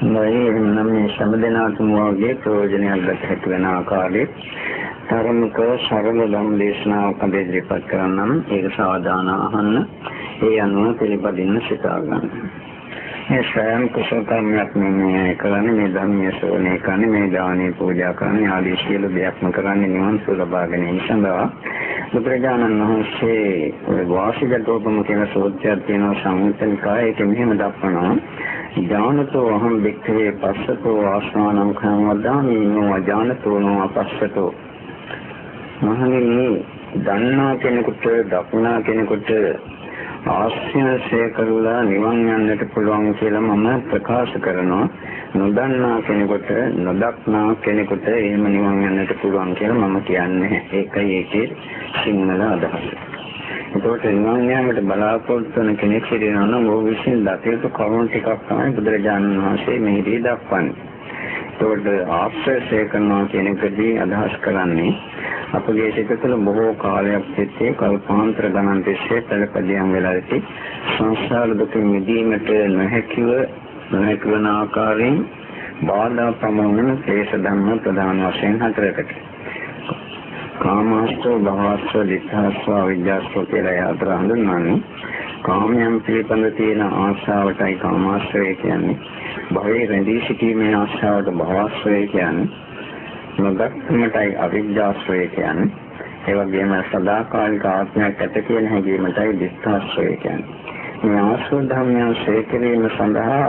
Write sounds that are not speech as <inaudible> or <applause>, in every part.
හොඳයි එහෙනම් මේ සම්දෙනාතුම වගේ ප්‍රයෝජනයක් ගත හැකි වෙන ආකාරයේ තරමක සරල ධම් දේශනාවක් අද ඉදිරිපත් කරන්නම්. ඒක සාවධාන අහන්න. ඒ අනුව පිළිපදින්න සිතා ගන්න. මේ සෑම කුසල කර්මයක් මේ කරන්නේ මේ ධර්මයේ ශ්‍රවණය කරන්නේ මේ දානේ පූජා කරන්නේ ආදී සියලු දෙයක්ම කරන්නේ නිවන් සුව ලබා ගැනීම සඳහා. බුදුරජාණන් වහන්සේ වාසිකතෝපම කියන සූත්‍රයක් තියෙනවා සංයුත්තනිකායේ ඒක මෙහෙම දක්වනවා. ඥානතෝ අහම් වික්ඛවේ පස්සතෝ ආස්වානං kham වදාමි නෝ අජානතෝ නෝ අපස්සතෝ මහණෙනි දන්නා කෙනෙකුට දක්නා කෙනෙකුට ආශ්‍රයය කරලා නිවන් යන්නට පුළුවන් කියලා මම ප්‍රකාශ කරනවා. නොදන්නා කෙනෙකුට නොදක්නා කෙනෙකුට එහෙම නිවන් යන්නට පුළුවන් කියලා මම කියන්නේ. ඒකයි ඒකේ සිංහල අදහස. එතකොට නිවන් යාමට බලාපොරොත්තු වෙන කෙනෙක් සිටිනවා නම් ඔහු විසින් දකිත කරුණු ටිකක් තමයි බුදුරජාණන් වහන්සේ මෙහිදී දක්වන්නේ. එතකොට ආශ්‍රය කරනවා කියන එකදී අදහස් කරන්නේ අපගේ සිත තුළ බොහෝ කාලයක් තිස්සේ කල්පාන්තර ගණන් තිස්සේ පළපදියම් වෙලා සිටි සංසාර දුකින් මිදීමට නොහැකිව නොහැකිවන ආකාරයෙන් බාධා ප්‍රමෝහන ශේෂ ධර්ම ප්‍රධාන වශයෙන් හතරකට කාමාශ්‍රව භවශ්‍රව දිඨාශ්‍රව අවිජ්ජාශ්‍රව කියලා යාත්‍ර හඳුන්වන්නේ. කාමයන් පිළිබඳ තියෙන ආශාවටයි කාමාශ්‍රය කියන්නේ. භවයේ රැඳී සිටීමේ ආශාවට භවශ්‍රය කියන්නේ. නොදක්කමටයි අවිජ්ජාශ්‍රය කියන්නේ. ඒ වගේම සදාකාලික ආත්මයක් ඇත කියන හැඟීමටයි දිඨාශ්‍රය කියන්නේ. මේ ආශ්‍රව ධර්මයන් ශේඛරීම සඳහා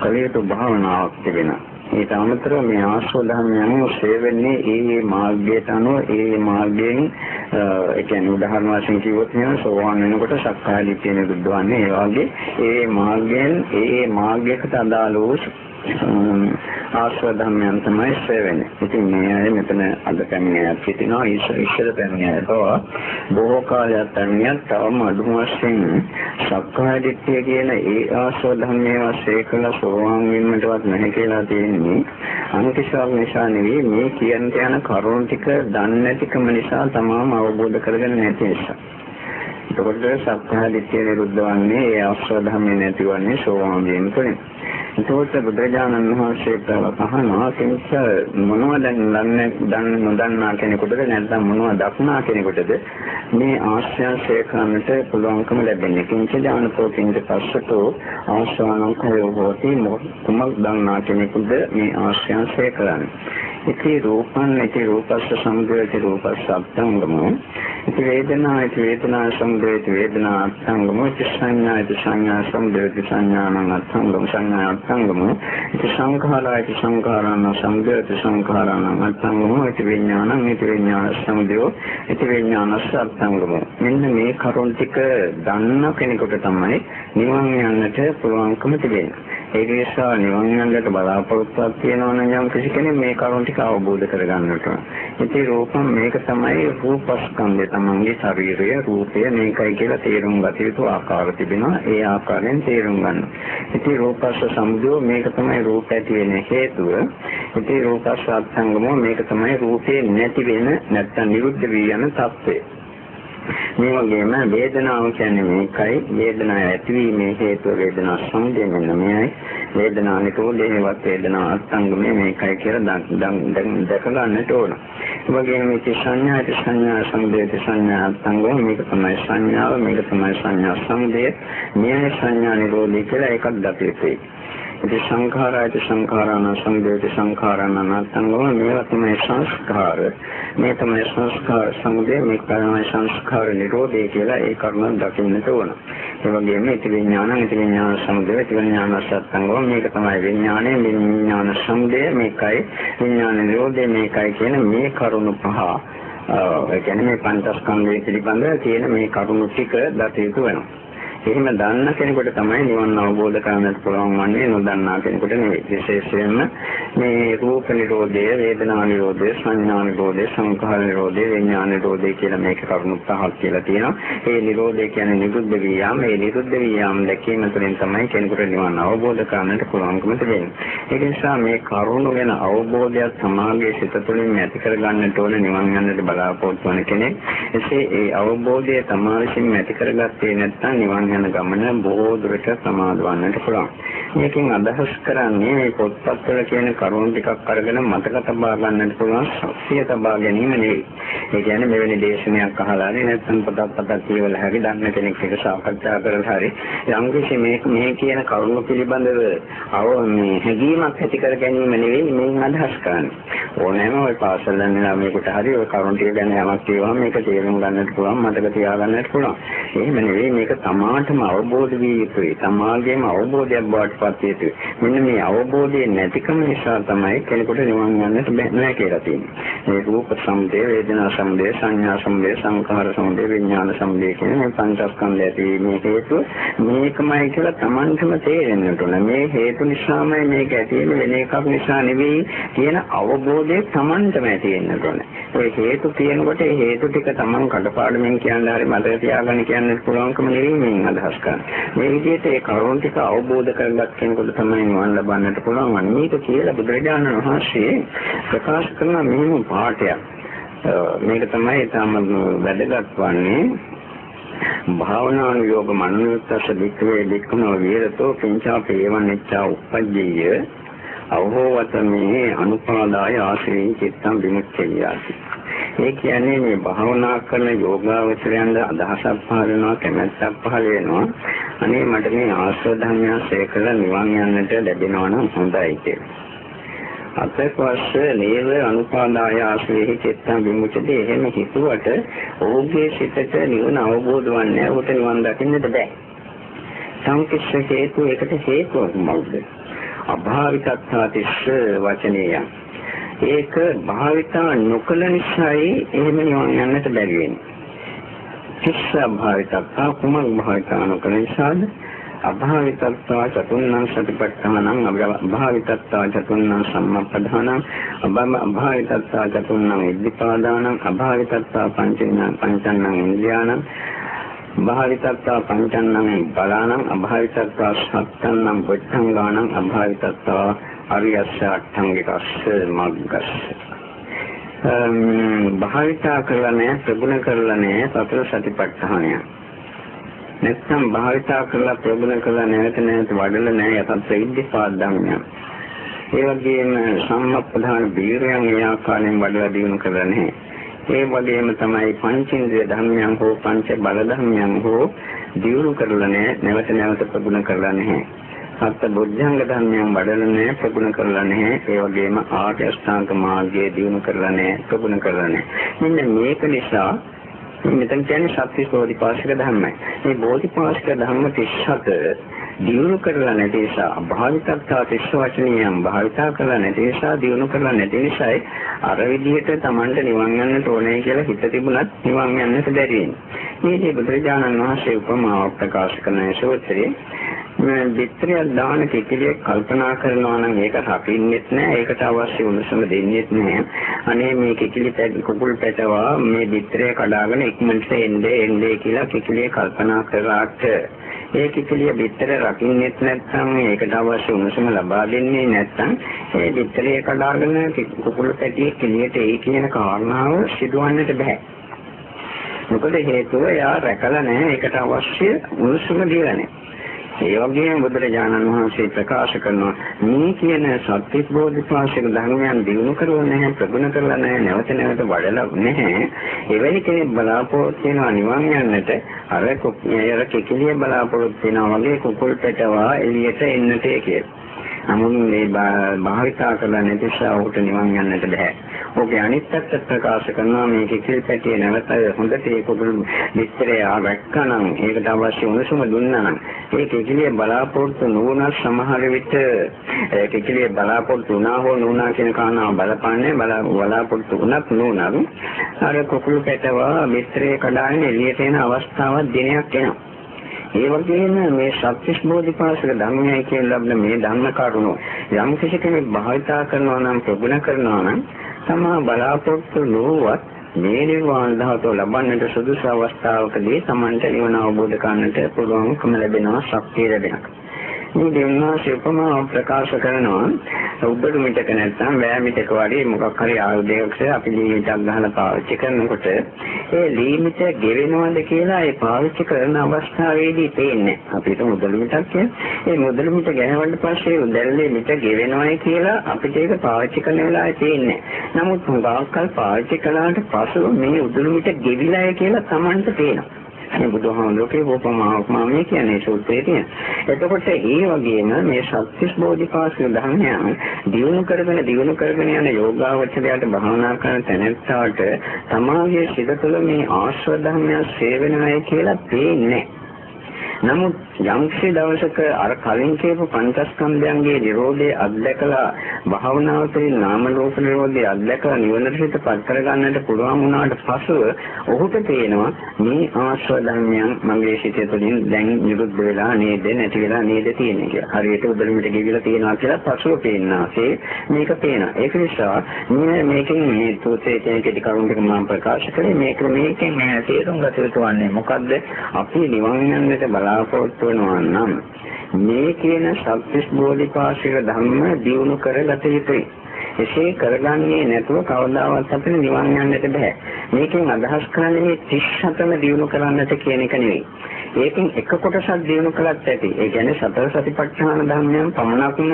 කලියතු භාවනාවක් තිබෙනවා. ඊට අමතරව මේ ආශ්‍රව ධර්මයන් සේවෙන්නේ ඒ ඒ මාර්ගයට අනුව ඒ මාර්ගයෙන් ඒ කියන්නේ උදාහරණ වශයෙන් කිව්වොත් එහෙනම් සෝවාන් වෙනකොට සක්කාය දිට්ඨිය නිරුද්ධවන්නේ ඒ වගේ ඒ මාර්ගයෙන් ඒ ඒ මාර්ගයකට අදාළ වූ ආශ්‍රව ධර්මයන් තමයි සේවෙන්නේ. ඉතින් මේ අය මෙතන අද පැමිණියක් සිටිනවා ඉස්සර ඉස්සර පැමිණියක් බොහෝ කාලයක් පැමිණියක් තවම අඩුම වශයෙන් සක්කාය දිට්ඨිය කියන ඒ ආශ්‍රව ධර්මයේ වාසය කළ සෝවාන් වීමටවත් නැහැ කියලා තියෙන්නේ. අනිතිශාල නිසා නෙවෙයි මේ කියන්න යන කරුණු ටික දන්නේ නැතිකම නිසා තමාම අවබෝධ කරගන්න නැති නිසා. එතකොට සක්කාය දිට්ඨිය නිරුද්ධ වන්නේ ඒ ආශ්‍රව ධර්මයේ නැතිවන්නේ සෝවාන් වීම තුළින්. එතකොට බුදුරජාණන් වහන්සේ අහනවා කෙනෙක් මොනවද දන්නේ දන් නොදන්නා කෙනෙකුටද නැත්නම් මොනවද දක්නා කෙනෙකුටද මේ ආශ්‍රයය කරන්නට පුළුවන්කම ලැබෙන්නේ. කිංච ඥානතෝ කිංච පස්සතෝ ආශ්‍රවණං කයෝ හෝති මොකක් දන්නා කෙනෙකුද මේ ආශ්‍රයය කරන්නේ? ඉති රූපං ඉති රූපස්ස සමුදයති රූපස්ස අත්ංගමෝ. ඉති වේදනා ඉති වේදනා සමුදයති වේදනා අත්ංගමෝ. ඉති සංඥා ඉති සංඥා සමුදයති සංඥානං අත්ංගම. සංඥා අත්ංගමෝ ඉති සංඛාරා ඉති සංඛාරාණ සමුදයති සංඛාරාණං අත්ංගමෝ ඉති විඥානං ඉති විඥාන සමුදයෝ ඉති විඥානස්ස අත්ංගමෝ මෙන්න මේ කරුණ ටික දන්න කෙනෙකුට තමයි නිවන් යන්නට පුළුවන්කම තිබෙන්නේ. ඒක නිසා නිවන් යන්නට බලාපොරොත්තුවක් තියෙනවා නම් යම් කිසි කෙනෙක් මේ කරුණ ටික අවබෝධ කරගන්නට ඕන. ඉතින් රූපම් මේක තමයි රූපස්කන්ධය තමන්ගේ ශරීරය රූපය මේකයි කියලා තේරුම් ගත යුතු ආකාර තිබෙනවා. ඒ ආකාරයෙන් තේරුම් ගන්න. ඉතින් රූපස්ස සමුදය මේක තමයි රූප ඇති වෙන හේතුව. ඉතින් රූපස්ස අත්ංගම මේක තමයි රූපේ නැති වෙන නැත්තම් නිරුද්ධ වී යන තත්ත්වය. මේ වගේම වේදනාව කියන්නේ මේකයි. වේදනාව ඇතිවීමේ හේතුව වේදනා සමුදය මෙන්න මෙයයි වේදනා නිරෝධේවත් වේදනා අත්ංගමේ මේකයි කියලා දැක ගන්නට ඕන. ඒ වගේම මේක සංඥාට සංඥා සමුදයට සංඥා අත්ංගම මේක තමයි සංඥාව. මේක තමයි සංඥා සමුදය මෙයයි සංඥා නිරෝධය කියලා එකක් දකිතේ. ඉතින් සංඛාරායත සංඛාරාණ සංදේත සංඛාරාණ අනාත්ංගම මේවා තමයි සංස්කාර. මේ තමයි සංස්කාර සංදේ මේ තමයි සංස්කාර නිරෝධය කියලා ඒ කරුණ දකින්නට ඕන. ඒ වගේම ඉති විඥාන ඉති විඥාන සංදේ ඉති විඥාන සත්ංගම මේක තමයි විඥානය විඥාන සංදේ මේකයි විඥාන නිරෝධය මේකයි කියන මේ කරුණ පහ. ඒ කියන්නේ මේ පංචස්කන්ධය පිළිබඳ තියෙන මේ කරුණු ටික දත යුතු වෙනවා. එහෙම දන්න කෙනෙකුට තමයි නිවන් අවබෝධ කරගන්නට පුළුවන් වන්නේ නොදන්නා කෙනෙකුට නෙවෙයි. විශේෂයෙන්ම මේ රූප නිරෝධය, වේදනා නිරෝධය, සංඥා නිරෝධය, සංඛාර නිරෝධය, විඥාන නිරෝධය කියලා මේක කරුණු පහක් කියලා තියෙනවා. ඒ නිරෝධය කියන්නේ නිරුද්ධ වියාම. ඒ නිරුද්ධ වියාම දැකීම තුළින් තමයි කෙනෙකුට නිවන් අවබෝධ කරගන්නට පුළුවන්කම තිබෙන්නේ. ඒක නිසා මේ කරුණු ගැන අවබෝධයක් සමාගයේ සිත තුළින් ඇති කරගන්නට ඕන නිවන් යන්නට බලාපොරොත්තු වන කෙනෙක්. එසේ ඒ අවබෝධය තමා විසින් ඇති කරගත්තේ නැත්නම් නිවන් යන ගමන බොහෝ දුරට සමාදවන්නට පුළුවන්. මේකෙන් අදහස් කරන්නේ මේ පොත්පත්වල කියන කරුණු ටිකක් අරගෙන මතක තබා ගන්නට පුළුවන් ශක්තිය තබා ගැනීම නෙවෙයි. ඒ කියන්නේ මෙවැනි දේශනයක් අහලා හරි නැත්නම් පොතක් පතක් කියවලා හරි දන්න කෙනෙක් එක්ක සාකච්ඡා කරලා හරි යම්කිසි මේ මේ කියන කරුණු පිළිබඳව අව මේ හැඟීමක් ඇති කර ගැනීම නෙවෙයි මේ අදහස් කරන්නේ. ඕනෑම ওই පාසල් යන ළමයෙකුට හරි ওই කරුණු ටික ගැන යමක් කියවම මේක තේරුම් ගන්නට පුළුවන් මතක තියාගන්නට පුළුවන්. එහෙම නෙවෙයි මේක තමාටම අවබෝධ විය යුතුයි. තමාගේම අවබෝධයක් බවට පත් යුතුයි. මෙන්න මේ අවබෝධය නැතිකම නිසා තමයි කෙනෙකුට නිවන් යන්නට බැහැ කියලා තියෙන්නේ. මේ රූප සමුදය, වේදනා සමුදය, සංඥා සමුදය, සංඛාර සමුදය, විඥාන සමුදය කියන මේ පංචස්කන්ධය ඇතිවීමේ හේතුව මේකමයි කියලා Tamanටම තේරෙන්නට ඕන. මේ හේතු නිසාමයි මේක ඇති වෙන්නේ වෙන එකක් නිසා නෙවෙයි කියන අවබෝධය Tamanටම ඇති වෙන්නට ඕන. ඒ හේතු තියෙනකොට ඒ හේතු ටික Taman කඩපාඩමින් කියන්න හරි මතක තියාගන්න කියන්න පුළුවන්කම නෙවෙයි මේ අදහස් කරන්නේ. මේ විදිහට ඒ කරුණු ටික අවබෝධ කරගත් කෙනෙකුට තමයි නිවන් ලබන්නට පුළුවන්. මේක කියලා බුදුරජාණන් වහන්සේ ප්‍රකාශ කරන මෙහෙම පාඩයක්. මේක තමයි තම වැදගත් වන්නේ භාවනානුයෝග මනෝයත්තස වික්‍රේ වික්‍රමෝ විරතෝ කිංචා පේවන්නිච්චා උපජ්ජය අවහෝවතමේ අනුපාදාය ආශ්‍රේ චිත්තං විමුක්තියයි ඒ කියන්නේ මේ භාවනා කරන යෝගාවචරයන්ද අදහසක් පහළ වෙනවා කැමැත්තක් පහළ වෙනවා. අනේ මට මේ ආශ්‍රව ධර්මයන් සේකල නිවන් යන්නට ලැබෙනවා නම් හොඳයි කියලා. අතපස්ස නේව අනුපාදාය ආශ්‍රේහි චිත්තං විමුචති එහෙම හිතුවට ඔහුගේ සිතට නිවන අවබෝධ වන්නේ ඔහුට නිවන් දකින්නට බෑ. සංකිෂ්ඨ හේතු එකට හේතුවක් මොකද? අභාවිතත්ථාතිස්ස වචනේයන් ඒක භාවිතා නොකළ නිසායි එහෙම නිවන් යන්නට බැරි වෙන්නේ. කිස්ස භාවිතා කුමක් භාවිතා නොකළ නිසාද? අභාවිතත්වා චතුන්නම් සතිපට්ඨානං අභාවිතත්වා චතුන්නම් සම්මප්පදානං අභාවිතත්වා චතුන්නම් ඉද්ධිපාදානං අභාවිතත්වා පංචේන පංචන්නම් ඉන්ද්‍රියාණං භාවිතත්වා පංචන්නම් බලානං අභාවිතත්වා සත්තන්නම් බුද්ධංගානං අභාවිතත්වා අරියස්ස අට්ඨංගිකස්ස මග්ගස්ස. භාවිතා කරලා නැහැ ප්‍රගුණ කරලා නැහැ සතර සතිපට්ඨානය. නැත්නම් භාවිතා කරලා ප්‍රගුණ කරලා නැවත නැවත වඩලා නැහැ යතත් ඉද්ධිපාද ධර්මයන් ඒ වගේම සම්මප්පදාන බීරයන් ඒ ආකාරයෙන් වඩලා දිනු කරලා නැහැ. ඒ වගේම තමයි පංචේන්ද්‍රිය ධර්මයන් හෝ පංච බල ධර්මයන් හෝ දියුණු කරලා නැහැ නැවත නැවත ප්‍රගුණ කරලා නැහැ. සත්‍ය බුද්ධංග ධර්මයන් වඩලා නැහැ ප්‍රගුණ කරලා නැහැ ඒ වගේම ආර්ය අෂ්ටාංග මාර්ගයේ දියුණු කරලා නැහැ ප්‍රගුණ කරලා නැහැ මෙන්න මේක නිසා මෙතන කියන්නේ සත්‍ය බෝධිපාශික ධර්මයි. මේ බෝධිපාශික ධර්ම 37 දියුණු කරලා නැති නිසා භාවිතත්තා තිස්ස වචනියම් භාවිතා කරලා නැති නිසා දියුණු කරලා නැති නිසායි අර විදිහට Tamanට නිවන් යන්නට ඕනේ කියලා හිත තිබුණත් නිවන් යන්නට බැරි වෙන්නේ. මේ බුදුරජාණන් වහන්සේ උපමාවක් ප්‍රකාශ කරන සූත්‍රයේ මේ විත්‍රියක් දාන කිකිලිය කල්පනා කරනවා නම් ඒක රකින්නෙත් නෑ ඒකට අවශ්‍ය උණුසුම දෙන්නෙත් නෑ. අනේ මේ කිකිලි කුකුල් පැටවා මේ විත්‍රිය කඩාගෙන ඉක්මනට එන්නේ එන්නේ කියලා කිකිලිය කල්පනා කරාට. ඒ කිකිලිය විතර රකින්නෙත් නැත්නම් ඒකට අවශ්‍ය උණුසුම ලබා දෙන්නේ නැත්නම් ඒ විතරිය කඩාගෙන කුකුල් පැටියේ කිලියට ඒ කියන කාරණාව සිදුවන්නට බෑ. මොකද හේතුව එයා රැකලා නැහැ ඒකට අවශ්‍ය උණුසුම දීලා නැහැ ඒ වගේම බුදුරජාණන් වහන්සේ ප්‍රකාශ කරනවා මේ කියන සත්‍ය බෝධිපාශික ධර්මයන් දිනු කරලා නැහැ ප්‍රගුණ කරලා නැහැ නැවත නැවත වඩලා නැහැ. එවැනි කෙනෙක් බලාපොරොත්තු වෙනවා නිවන් යන්නට අර අර කෙකිලිය බලාපොරොත්තු වෙනවා වගේ කුකුල් පැටවා එළියට එන්නට කියලා. නමුත් මේ භාවිතා කරලා නැති නිසා ඔහුට නිවන් යන්නට බෑ. ඔහුගේ අනිත් පැත්ත ප්‍රකාශ කරනවා මේ කිසිල් පැටියේ නැවත හොඳට ඒක විස්තරය ආවැක්කනම් ඒකට අවශ්‍ය උණුසුම දුන්නා නම් ඒ කිකිලිය බලාපොරොත්තු නොවුන සමහර විට කිකිලිය බලාපොරොත්තු වුණා හෝ නොවුනා කියන කාරණාව බලපන්නේ බලාපොරොත්තු වුණත් නොවුනත් අර කුකුළු පැටවා විස්තරය කඩාගෙන එළියට එන අවස්ථාවක් දිනයක් එනවා. ඒ වගේම මේ සත්‍විස් බෝධිපාශක ධර්මයයි කියන ලබන මේ ධර්ම කරුණු යම් කිසි කෙනෙක් භාවිතා කරනවා නම් ප්‍රගුණ කරනවා නම් තමා බලාපොරොත්තු නොවත් මේ නිර්වාණ ධාතුව ලබන්නට සුදුසු අවස්ථාවකදී Tamanට නිවන අවබෝධ කරගන්නට පුළුවන්කම ලැබෙනවා ශක්තිය ලැබෙනවා. මේ දෙන්නාසේ උපමාව ප්‍රකාශ කරනවා. උඩට මිටක නැත්නම් වෑ මිටක වගේ මොකක් හරි ආයුධයක් අපි ලීමිටක් ගහලා පාවිච්චි කරනකොට ඒ ලීමිට ගෙවෙනවද කියලා ඒ පාවිච්චි කරන අවස්ථාවේදී පේන්නේ අපිට මුදල් මිටක් කියන්නේ ඒ මුදල් මිට ගැනවට පස්සේ උදැල්ලේ මිට ගෙවෙනවයි කියලා අපිට ඒක පාවිච්චි කරන වෙලාවේ පේන්නේ නමුත් හුඟක්කල් පාවිච්චි කළාට පසු මේ උදළු මිට ගෙවිලාය කියලා Tamanට පේනවා. මේ බුදුහාමුදුරුවෝ උපමාවක් මම මේ කියන්නේ සූත්‍රයේ තියෙන. එතකොට ඒ වගේම මේ සත්‍විස් බෝධිපාක්ෂික ධර්මයන් දියුණු කරගෙන දියුණු කරගෙන යන යෝගාවචරයට භාවනා කරන තැනැත්තාට තමාගේ සිත තුළ මේ ආශ්‍රව ධර්මයන් සේවනයි කියලා පේන්නේ නැහැ. නමුත් යම්කිසි දවසක අර කලින් කියපු පංචස්කන්ධයන්ගේ Nirodhe අත්දැකලා භාවනාව තුළින් නාම රූප Nirodhe අත්දැකලා නිවනට හිතපත් කරගන්නට පුළුවන් වුණාට පසුව ඔහුට තේනවා මේ ආශ්‍රව ධර්මයන් මගේ සිතේ තුළින් දැන් නිරුද්ධ වෙලා නේද නැති වෙලා නේද තියෙන්නේ කියලා. හරියට උදළුමිට ගෙවිලා තියෙනවා කියලා පසුව පේන්නාසේ මේක පේනවා. ඒක නිසා මේ මේකෙන් මේ තුතේ තියෙන කෙටි කරුණු ටික මම ප්‍රකාශ කළේ මේක මේකෙන් මේ තේරුම් ගත යුතු වන්නේ මොකද්ද? අපි නිවන් යන්නට බලා බලාපොරොත්තු වෙනවා නම් මේ කියන සත්‍විස් බෝධිපාශික ධර්ම දියුණු කරගත යුතුයි. එසේ කරගන්නේ නැතුව කවදාවත් අපිට නිවන් යන්නට බෑ. මේකෙන් අදහස් කරන්නේ 37ම දියුණු කරන්නට කියන එක නෙවෙයි. ඒකෙන් එක කොටසක් දිනු කළත් ඇති. ඒ කියන්නේ සතර සතිපට්ඨාන ධර්මයන් පමණක්ම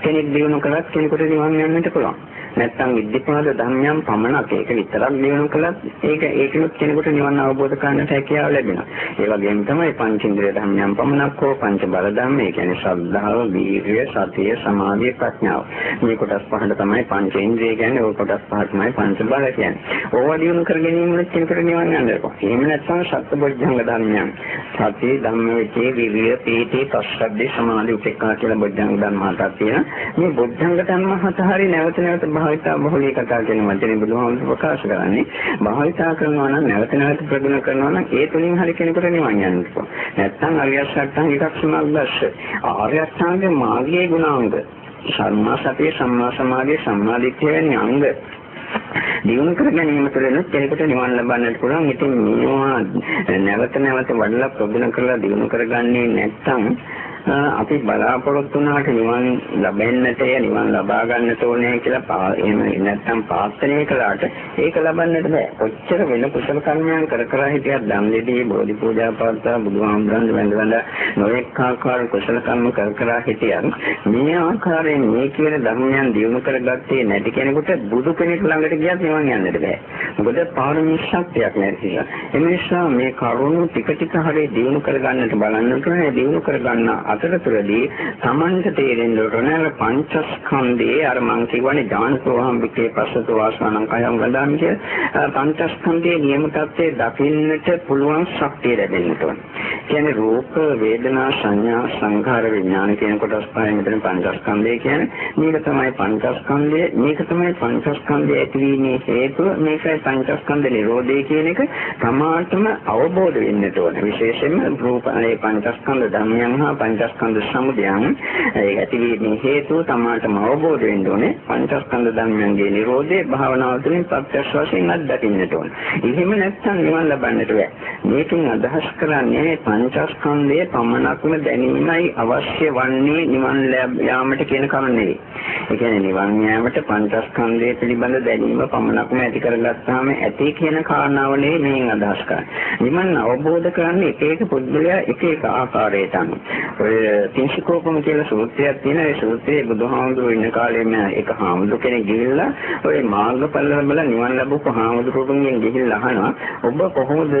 කෙනෙක් දිනු කළත් කෙනෙකුට නිවන් යන්නට පුළුවන්. නැත්නම් විද්‍යාපාද ධර්මයන් පමණක් ඒක විතරක් දිනු කළත් ඒක ඒකෙත් කෙනෙකුට නිවන් අවබෝධ කරගන්නට හැකියාව ලැබෙනවා. ඒ වගේම තමයි පංචේන්ද්‍රිය ධර්මයන් පමණක් හෝ පංච බල ධර්ම, ඒ කියන්නේ ශ්‍රද්ධාව, වීර්ය, සතිය, සමාධිය, ප්‍රඥාව. මේ කොටස් පහට තමයි පංචේන්ද්‍රිය කියන්නේ. ওই කොටස් පහ තමයි පංච බල කියන්නේ. ඕවා දිනු කර ගැනීම වලින් කෙනෙකුට නිවන් යන්න පුළුවන්. එහෙම නැත්නම් සත්බොධ්‍යංග ධර්මයන් සතිය ධම්මවිචේ විරිය පීති පස්සද්ධි සමාධි උපේක්ඛා කියලා බොද්ධංග ධර්ම හතක් තියෙනවා. මේ බොද්ධංග ධර්ම හත හරි නැවත නැවත භාවිතා බහුලී කතා කියන වචනේ බුදුහාමුදුරුවෝ ප්‍රකාශ කරන්නේ. භාවිතා කරනවා නම් නැවත නැවත ප්‍රගුණ කරනවා නම් ඒ තුලින් හරි කෙනෙකුට නිවන් යන්න පුළුවන්. නැත්නම් අරියස් අට්ටන් එකක් සමාග්ගස්ස. ආර්ය අෂ්ටාංග මාර්ගයේ ගුණාංග. සම්මා සතිය සම්මා සමාධිය සම්මා දිට්ඨිය වැනි අංග දිනු කර ගැනීම තුළින් කෙනෙකුට නිවන් ලබන්නට පුළුවන්. ඉතින් මේවා නැවත නැවත වඩලා ප්‍රගුණ කරලා දිනු කරගන්නේ නැත්නම් අපි බලාපොරොත්තු වුණාට නිවන් ලැබෙන්නට නිවන් ලබා ගන්නට ඕනේ කියලා එහෙම නැත්නම් ප්‍රාර්ථනා කළාට ඒක ලබන්නට බෑ. කොච්චර වෙන කුසල කර්මයන් කර කර හිටියත් ධම් දෙදී බෝධි පූජා පාත්තා බුදුහාමුදුරන් වැඳ වැඳ නොඑක ආකාර කුසල කර්ම කර කර හිටියත් මේ ආකාරයෙන් මේ කියන ධර්මයන් දියුණු කරගත්තේ නැති කෙනෙකුට බුදු කෙනෙක් ළඟට ගියත් නිවන් යන්නට බෑ. මොකද පාරමී ශක්තියක් නැති නිසා. ඒ නිසා මේ කරුණු ටික ටික හරිය දියුණු කරගන්නට බලන්නට ඕනේ. දියුණු කරගන්න අතරතුරදී Tamanට තේරෙන්න ඕනේ පංචස්කන්ධයේ අර මං කියවනේ ඥානසෝහම් විකේ පස්සතෝ වාසනං කයං වදාමි කිය පංචස්කන්ධයේ නියම තත්ත්වයේ දකින්නට පුළුවන් ශක්තිය ලැබෙන්න ඕනේ. කියන්නේ රූප වේදනා සංඥා සංඛාර විඥාන කියන කොටස් පහෙන් මෙතන පංචස්කන්ධය කියන්නේ මේක තමයි පංචස්කන්ධය මේක තමයි පංචස්කන්ධය ඇතිවීමේ හේතුව මේකයි පංචස්කන්ධ නිරෝධය කියන එක තමාටම අවබෝධ වෙන්න ඕනේ. විශේෂයෙන්ම රූප අනේ පංචස්කන්ධ ධර්මයන් හා පංච පංචස්කන්ධ සමුදයන් ඒක ඇතිවීමේ හේතුව තමාටම අවබෝධ වෙන්න ඕනේ පංචස්කන්ධ ධර්මයන්ගේ Nirodhe භාවනාව තුළින් ප්‍රත්‍යක්ෂ වශයෙන් අත්දකින්නට ඕනේ. එහෙම නැත්නම් නිවන් ලබන්නට බෑ. මේකෙන් අදහස් කරන්නේ පංචස්කන්ධයේ පමණක්ම දැනීමයි අවශ්‍ය වන්නේ නිවන් යාමට කියන කම නෙවෙයි. ඒ කියන්නේ නිවන් යාමට පංචස්කන්ධය පිළිබඳ දැනීම පමණක්ම ඇති කරගත්තාම ඇති කියන කාරණාව නෙවෙයි මේන් අදහස් කරන්නේ. නිවන් අවබෝධ කරන්නේ එක එක පුද්ගලයා එක එක ආකාරයට අනුව. ඔය තින්සිකෝපම කියලා සූත්‍රයක් තියෙනවා. ඒ සූත්‍රයේ බුදුහාමුදුරුවෝ ඉන්න කාලේම එක හාමුදුරු කෙනෙක් ගිහිල්ලා ඔය මාර්ගඵල ලැබලා නිවන් ලැබුපු හාමුදුරුවන්ගෙන් ගිහිල්ලා අහනවා ඔබ කොහොමද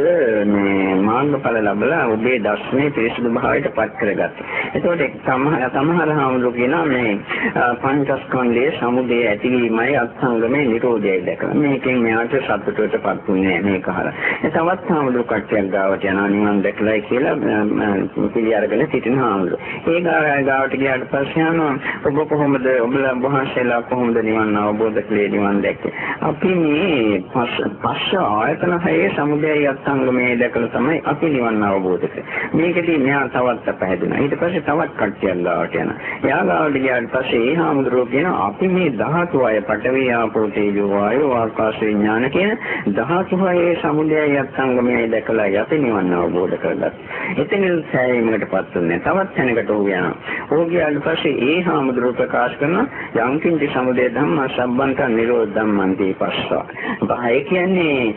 මේ මාර්ගඵල ලැබලා ඔබේ දර්ශනේ පිරිසුදු භාවයට පත් කරගත්තේ? එතකොට සමහර සමහර හාමුදුරුවෝ කියනවා මේ පංචස්කන්ධයේ සමුදය ඇතිවීමයි අත්සංගමේ නිරෝධයයි දැකලා. මේකෙන් මෙයාට සතුටටපත් වුණේ මේක අහලා. ඒ තවත් හාමුදුරුවෝ කට්ටියක් ගාවට යනවා නිවන් දැකලායි කියලා පිළි අරගෙන සිටින හාමුදුරුවෝ. ඒ ගාරය ගාවට ගියාට පස්සේ අහනවා ඔබ කොහොමද ඔබලා වහන්සේලා කොහොමද නිවන් අවබෝධ කළේ නිවන් දැක්කේ? අපි මේ පස්ස ආයතන හයේ සමුදයයි අත්ංගමේ දැකලා තමයි අපි නිවන් අවබෝධ කළේ. මේකදී මෙයා තවත් පැහැදුනා. ඊට පස්සේ තවත් කට්ටියක් ගාවට යනවා. එයා ගාවට ගියාට පස්සේ ඒ හාමුදුරුවෝ කියනවා අපි මේ ධාතු අය පඨවි ආපෝ තේජෝ වායෝ ආකාශ විඥාන කියන ධාතු හයේ සමුදයයි අත්ංගමේ දැකලා අපි නිවන් අවබෝධ කරගත්තා. එතනින් සෑයීමකටපත් වෙන්නේ. තවත් තවත් තැනකට ඕක යනවා. ඕක ගියාට පස්සේ ඒ හාමුදුරුවෝ ප්‍රකාශ කරන යම් කිංචි සමුදය ධම්ම සම්බන්ත නිරෝධ ධම්මන්ති පස්සා. බය කියන්නේ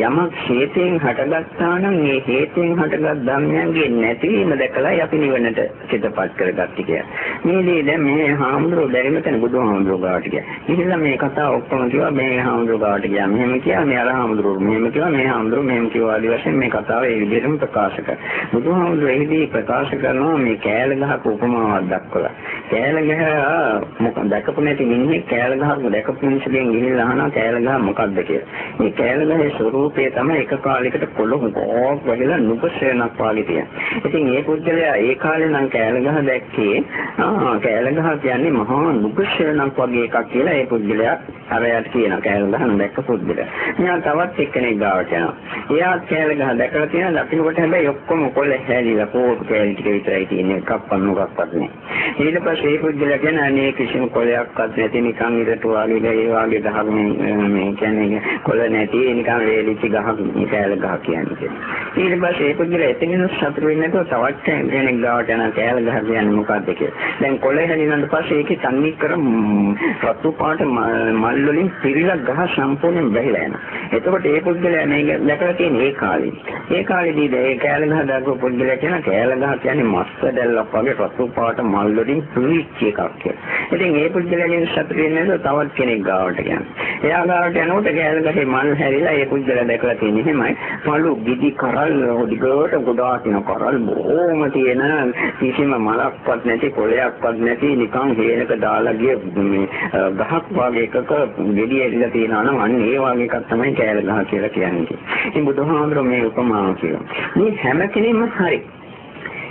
යමක් හේතෙන් හටගත්තා නම් ඒ හේතෙන් හටගත් ධර්මයන්ගේ නැතිවීම දැකලා අපි නිවනට සිතපත් කරගත්තී කියලා. මේ දේ දැන් මේ හාමුදුරුවෝ බැරිම තැන බුදුහාමුදුරුවෝ ගාවට ගියා. ඉතින් මේ කතාව ඔක්කොම කිව්වා මේ හාමුදුරුවෝ ගාවට ගියා. මෙහෙම කියා මේ අර හාමුදුරුවෝ මෙහෙම කිව්වා මේ හාමුදුරුවෝ මෙහෙම කිව්වා ආදි වශයෙන් මේ කතාව ඒ විදිහටම ප්‍රකාශ කරා. බුදුහාමුදුරුවෝ එහිදී ප්‍රකාශ කරනවා මේ කෑල ගහක උපමාවක් දක්වලා. කෑල ගහ මොකක් දැකපු නැති මිනිහෙක් කෑල ගහක් දැකපු මිනිසෙන් ගිහිල්ලා අහනවා කෑල ගහ මොකක්ද කියලා. මේ කෑල ගහේ ස්වરૂපය තමයි එක කාලයකට පොළොව ගොක් වගේලා නුපසේනක් වගේ තියෙනවා. ඉතින් මේ පුද්ගලයා ඒ කාලේ නම් කෑල ගහ දැක්කේ ආ කෑල ගහ කියන්නේ මහා නුපසේනක් වගේ එකක් කියලා ඒ පුද්ගලයා අරයට කියනවා කෑල ගහ දැක්ක පුද්ගලයා. මෙයා තවත් එක්කෙනෙක් ගාවට යනවා. එයා කෑල ගහ දැකලා තියෙන දකින්නකොට හැබැයි ඔක්කොම කොළ හැලිලා පොටු කෑලි ටික විතරයි තියෙන්නේ කප්පන් මොකක්වත් නෑ. ඊට පස්සේ ඒ පුද්ගලයා කියන අනේ කිසිම කොළයක්වත් නැති නිකන් ඉරට වාගේ ඒ වාගේ ගහක් මේ කියන්නේ කොළ නැති නිකන් වේලිච්ච ගහක් මේ කෑල ගහ කියන්නේ. ඊට පස්සේ ඒ පුද්ගලයා එතනින් සතුටු වෙන්නේ නැතුව තවත් කෙනෙක් ගාවට යන කෑල ගහ කියන්නේ මොකද්ද කියලා. දැන් කොළ හැලිනට පස්සේ ඒකේ තන්නේ කර රතු පාට මල් වලින් පිරීලා ගහ සම්පූර්ණයෙන් වැහිලා යනවා. එතකොට ඒ පුද්ගලයා මේක දැකලා තියෙන ඒ කාලේ. ඒ කාලේදී ඒ කෑල ගහ දාපු පුද්ගලයා කියන කෑල ගහ කියන්නේ මස්ස දැල්ලක් වගේ රතු පාට මල් වලින් පිරිච්ච එකක් කියලා. ඉතින් ඒ පුද්ගලයාගෙන් සතුටු වෙන්නේ නැතුව තවත් කෙනෙක් ගාවට යනවා. එයා ගාවට යනකොට කෑල ගහේ මල් හැරිලා ඒ පුද්ගලයා දැකලා තියෙන්නේ එහෙමයි. පළු ගිඩි කරල් හොදිගට ගොඩාක් වෙන කරල් බොහොම තියෙන කිසිම මලක්වත් නැති කොළයක්වත් නැති නිකන් හේනක දාලා ගිය මේ ගහක් වගේ එකක ගෙඩි ඇරිලා තියෙනවා නම් අන්න ඒ වගේ එකක් තමයි කෑල ගහ කියලා කියන්නේ. ඉතින් බුදුහාමුදුරුවෝ මේ උපමාව කියනවා. මේ හැම කෙනෙක්ම හරි.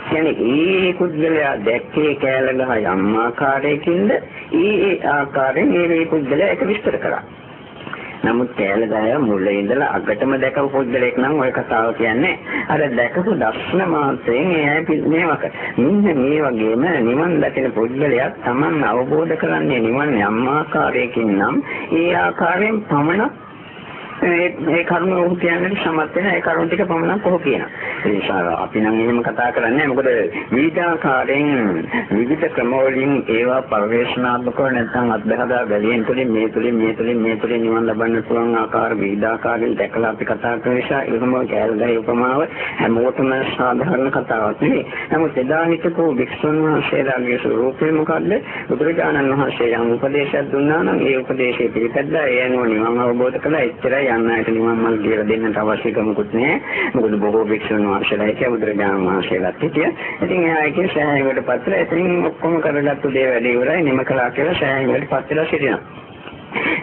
කියන්නේ ඒ පුද්ගලයා දැක්කේ කෑල ගහ යම් ආකාරයකින්ද ඒ ඒ ආකාරයෙන් මේ පුද්ගලයා ඒක විස්තර කරා. නමුත් කෑල ගහ මුල ඉඳලා අගටම දැකපු පුද්ගලෙක් නම් ওই කතාව කියන්නේ අර දැකපු දර්ශන මාත්‍රයෙන් එයා මේවක. මෙන්න මේ වගේම නිවන් දැකෙන පුද්ගලයා Taman අවබෝධ කරන්නේ නිවන් යම් ආකාරයකින් නම් ඒ ආකාරයෙන් පමණක් ඒ කරුණ ඔහු කියන්නේ සමත් වෙන ඒ කරුණ ටික පමණක් ඔහු කියනවා. ඒ නිසා අපි නම් එහෙම කතා කරන්නේ මොකද විවිධාකාරයෙන් විවිධ ක්‍රමවලින් ඒවා පරිවේශනාත්මකව නැත්නම් අත්දැකලා බැලීම් තුළින් මේ තුළින් මේ තුළින් මේ තුළින් නිවන් ලබන්න පුළුවන් ආකාර විවිධාකාරයෙන් දැකලා අපි කතා කරන නිසා ඒකම කැලගහේ උපමාව හැමෝටම සාධාරණ කතාවක් නෙවෙයි. නමුත් එදා හිටපු වික්ෂුන් වහන්සේලාගේ ස්වරූපය මොකද්ද? බුදුරජාණන් වහන්සේ යම් උපදේශයක් දුන්නා නම් ඒ උපදේශය පිළිපැදලා ඒ අනුව නිවන් අවබෝධ කළා. එච්චරයි යන්න ඇයට නිවන් මඟ කියලා දෙන්නට අවශ්‍ය කමකුත් නැහැ. මොකද බොහෝ භික්ෂුන් වහන්සේලා හිටිය බුදුරජාණන් වහන්සේලාත් හිටිය. ඉතින් එයා එකේ සෑහීමකට පත්‍රලා එතනින් ඔක්කොම කරගත්තු දේ වැඩි ඉවරයි නිම කළා කියලා සෑහීමකට පත්‍රලා සිටිනවා.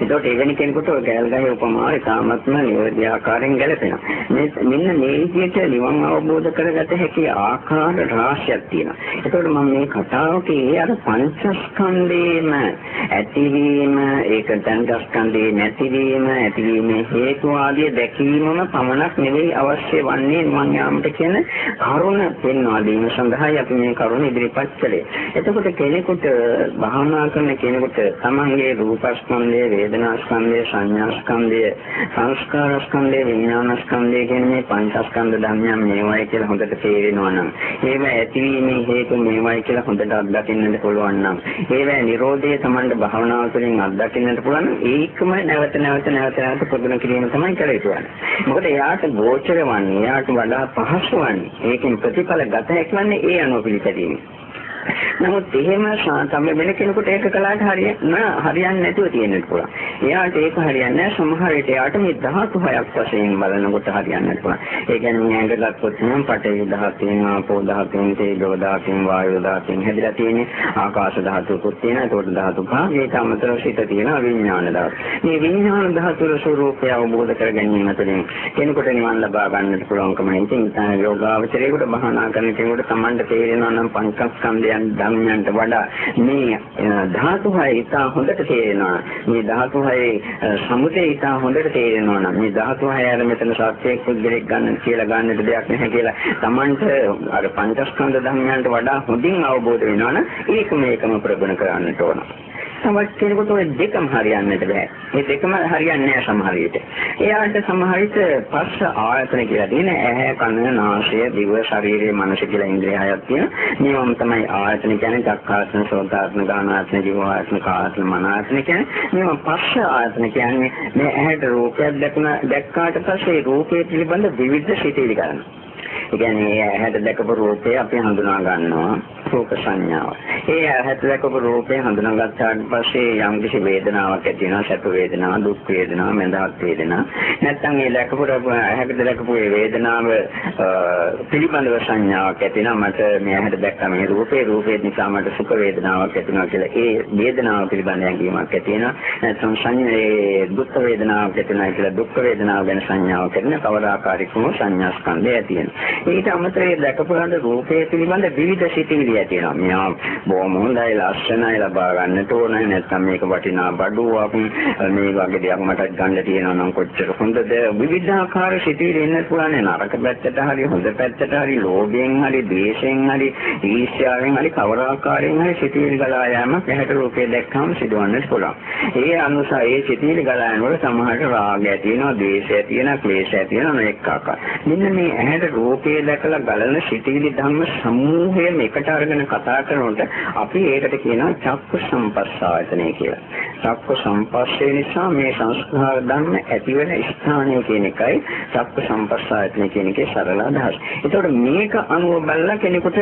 ඒකට එවැනි කෙනෙකුට ඔය ගෑල්ගහේ උපමාව ඉතාමත්ම නිවැරදි ආකාරයෙන් ගැලපෙනවා. මේ මෙන්න මේ විදිහට නිවන් අවබෝධ කරගත හැකි ආකාර රාශියක් තියෙනවා. ඒකට මම මේ කතාවකේ අර පංචස්කන්ධේම ඇතිවීම, ඒක පංචස්කන්ධේ නැතිවීම, ඇතිවීමේ හේතු ආදී දැකීමම පමණක් නෙවෙයි අවශ්‍ය වන්නේ මම යාමට කියන කරුණ පෙන්වා දීම සඳහායි අපි මේ කරුණ ඉදිරිපත් කළේ. එතකොට කෙනෙකුට භාවනා කරන කෙනෙකුට තමන්ගේ රූපස්කන්ධය ස්කන්ධය, වේදනා ස්කන්ධය, සංඥා ස්කන්ධය, සංස්කාර ස්කන්ධය, විඥාන ස්කන්ධය කියන මේ පංචස්කන්ධ ධර්මයන් මේවයි කියලා හොඳට තේරෙනවා නම්, ඒව ඇතිවීමේ හේතු මේවයි කියලා හොඳට අත්දකින්නට පුළුවන් නම්, ඒව නිරෝධය Tamanට භාවනාව තුළින් අත්දකින්නට පුළුවන් ඒකම නැවත නැවත නැවත නැවත ප්‍රගුණ කිරීම තමයි කළ යුතු වන්නේ. මොකද එයාට ගෝචර වන්නේ, එයාට වඩා පහසු වන්නේ, ඒකෙන් ප්‍රතිඵල ගත හැකි වන්නේ ඒ අනුව පිළිපැදීම. <laughs> නමුත් එහෙම තමයි වෙන කෙනෙකුට ඒක කළාට හරියන්නේ හරියන්නේ නැතුව තියෙන්න පුළුවන්. එයාට ඒක හරියන්නේ නැහැ. සමහර විට එයාට මේ ධාතු හයක් වශයෙන් බලනකොට හරියන්නේ පුළුවන්. ඒ කියන්නේ මේ ඇඟ ගත්තොත් නම් පඨවි ධාතුවෙන්, ආපෝ ධාතුවෙන්, තේජෝ ධාතුවෙන්, වායෝ ධාතුවෙන් හැදිලා තියෙන්නේ. ආකාශ ධාතුවකුත් තියෙනවා. ඒකට ධාතු භාගයට අමතරව සිට තියෙනවා විඥාන ධාතු. මේ විඥාන ධාතුවේ ස්වરૂපය අවබෝධ කර ගැනීම තුළින් කෙනෙකුට නිවන් ලබා ගන්නට පුළුවන්කම ඉතින් යෝගාවචරයේකට බහනා කරන කෙනෙකුට Tamanට තේරෙනවා නම් පංචස්කන්ධයන් ධර්මයන්ට වඩා මේ ධාතු හය ඉතා හොඳට තේරෙනවා. මේ ධාතු හයේ සමුදේ ඉතා හොඳට තේරෙනවා නම් මේ ධාතු හය අර මෙතන සත්‍යයක් පුද්ගලෙක් ගන්න කියලා ගන්නට දෙයක් නැහැ කියලා Tamanට අර පංචස්කන්ධ ධර්මයන්ට වඩා හොඳින් අවබෝධ වෙනවා නම් ඒක මේකම ප්‍රගුණ කරන්නට ඕන. තවත් කෙනෙකුට ওই දෙකම හරියන්නට බෑ. මේ දෙකම හරියන්නේ නැහැ සමහර විට. එයාට සමහර විට පස්ස ආයතන කියලා තියෙන ඇහැ කන නාසය දිව ශරීරය මනස කියලා ඉන්ද්‍රිය හයක් තියෙන. මේවම තමයි ආයතන කියන්නේ චක්කාසන සෝතාසන ගානාසන ජීවාසන කාසන මනාසන කියන්නේ. මේවා පස්ස ආයතන කියන්නේ මේ ඇහැට රූපයක් දැකුණ දැක්කාට පස්සේ රූපය පිළිබඳ විවිධ සිතිවිලි ගන්නවා. ඒ කියන්නේ ඇහැට දැකපු රූපේ අපි හඳුනා ගන්නවා රූප සංඥාව. ඒ ඇහැට දැකපු රූපේ හඳුනාගත්තාට පස්සේ යම් කිසි වේදනාවක් ඇති වෙනවා සැප වේදනාව, දුක් වේදනාව, මඳහත් වේදනාව. නැත්නම් ඒ දැකපු ඇහැට දැකපු ඒ වේදනාව පිළිබඳව සංඥාවක් ඇති වෙනවා මට මේ ඇහැට දැක්ක මේ රූපේ රූපේ නිසා මට සුඛ වේදනාවක් ඇති වෙනවා කියලා ඒ වේදනාව පිළිබඳ හැඟීමක් ඇති වෙනවා. නැත්නම් සංඥේ දුක් වේදනාවක් ඇති වෙනවා කියලා දුක් වේදනාව ගැන සංඥාවක් ඇති වෙනවා. කවදාකාරීකම සංඥා ස්කන්ධය ඇති වෙනවා. ඊට අමතරව දැකපුවාට රූපය පිළිබඳ විවිධ සිතිවිලි ඇති වෙනවා. මෙයා බොහොම හොඳයි ලස්සනයි ලබා ගන්නට ඕන නැත්නම් මේක වටිනා බඩුවක් මේ වගේ දෙයක් මට ගන්න තියෙනවා නම් කොච්චර හොඳද විවිධාකාර සිතිවිලි එන්න පුළුවන් නරක පැත්තට හරි හොඳ පැත්තට හරි ලෝභයෙන් හරි ද්වේෂයෙන් හරි ඊර්ෂ්‍යාවෙන් හරි කවර ආකාරයෙන් හරි සිතිවිලි ගලා යෑමක් ඇහැට රූපේ දැක්කම සිදුවන්නට පුළුවන්. ඒ අනුසාර ඒ සිතිවිලි ගලා යනකොට සමහරට රාගය තියෙනවා, ද්වේෂය තියෙනවා, ක්ලේශය තියෙනවා මේක ආකාර. මෙන්න මේ ඇහැට රූපේ රූපේ දැකලා ගලන සිටිවිලි ධම්ම සමූහයෙන් එකට අරගෙන කතා කරනකොට අපි ඒකට කියනවා චක්ක සම්පස්සායතනය කියලා. චක්ක සම්පස්සේ නිසා මේ සංස්කාර ධර්ම ඇති වෙන ස්ථානය කියන එකයි චක්ක සම්පස්සායතනය කියන එකේ සරල අදහස. ඒතකොට මේක අනුව බලලා කෙනෙකුට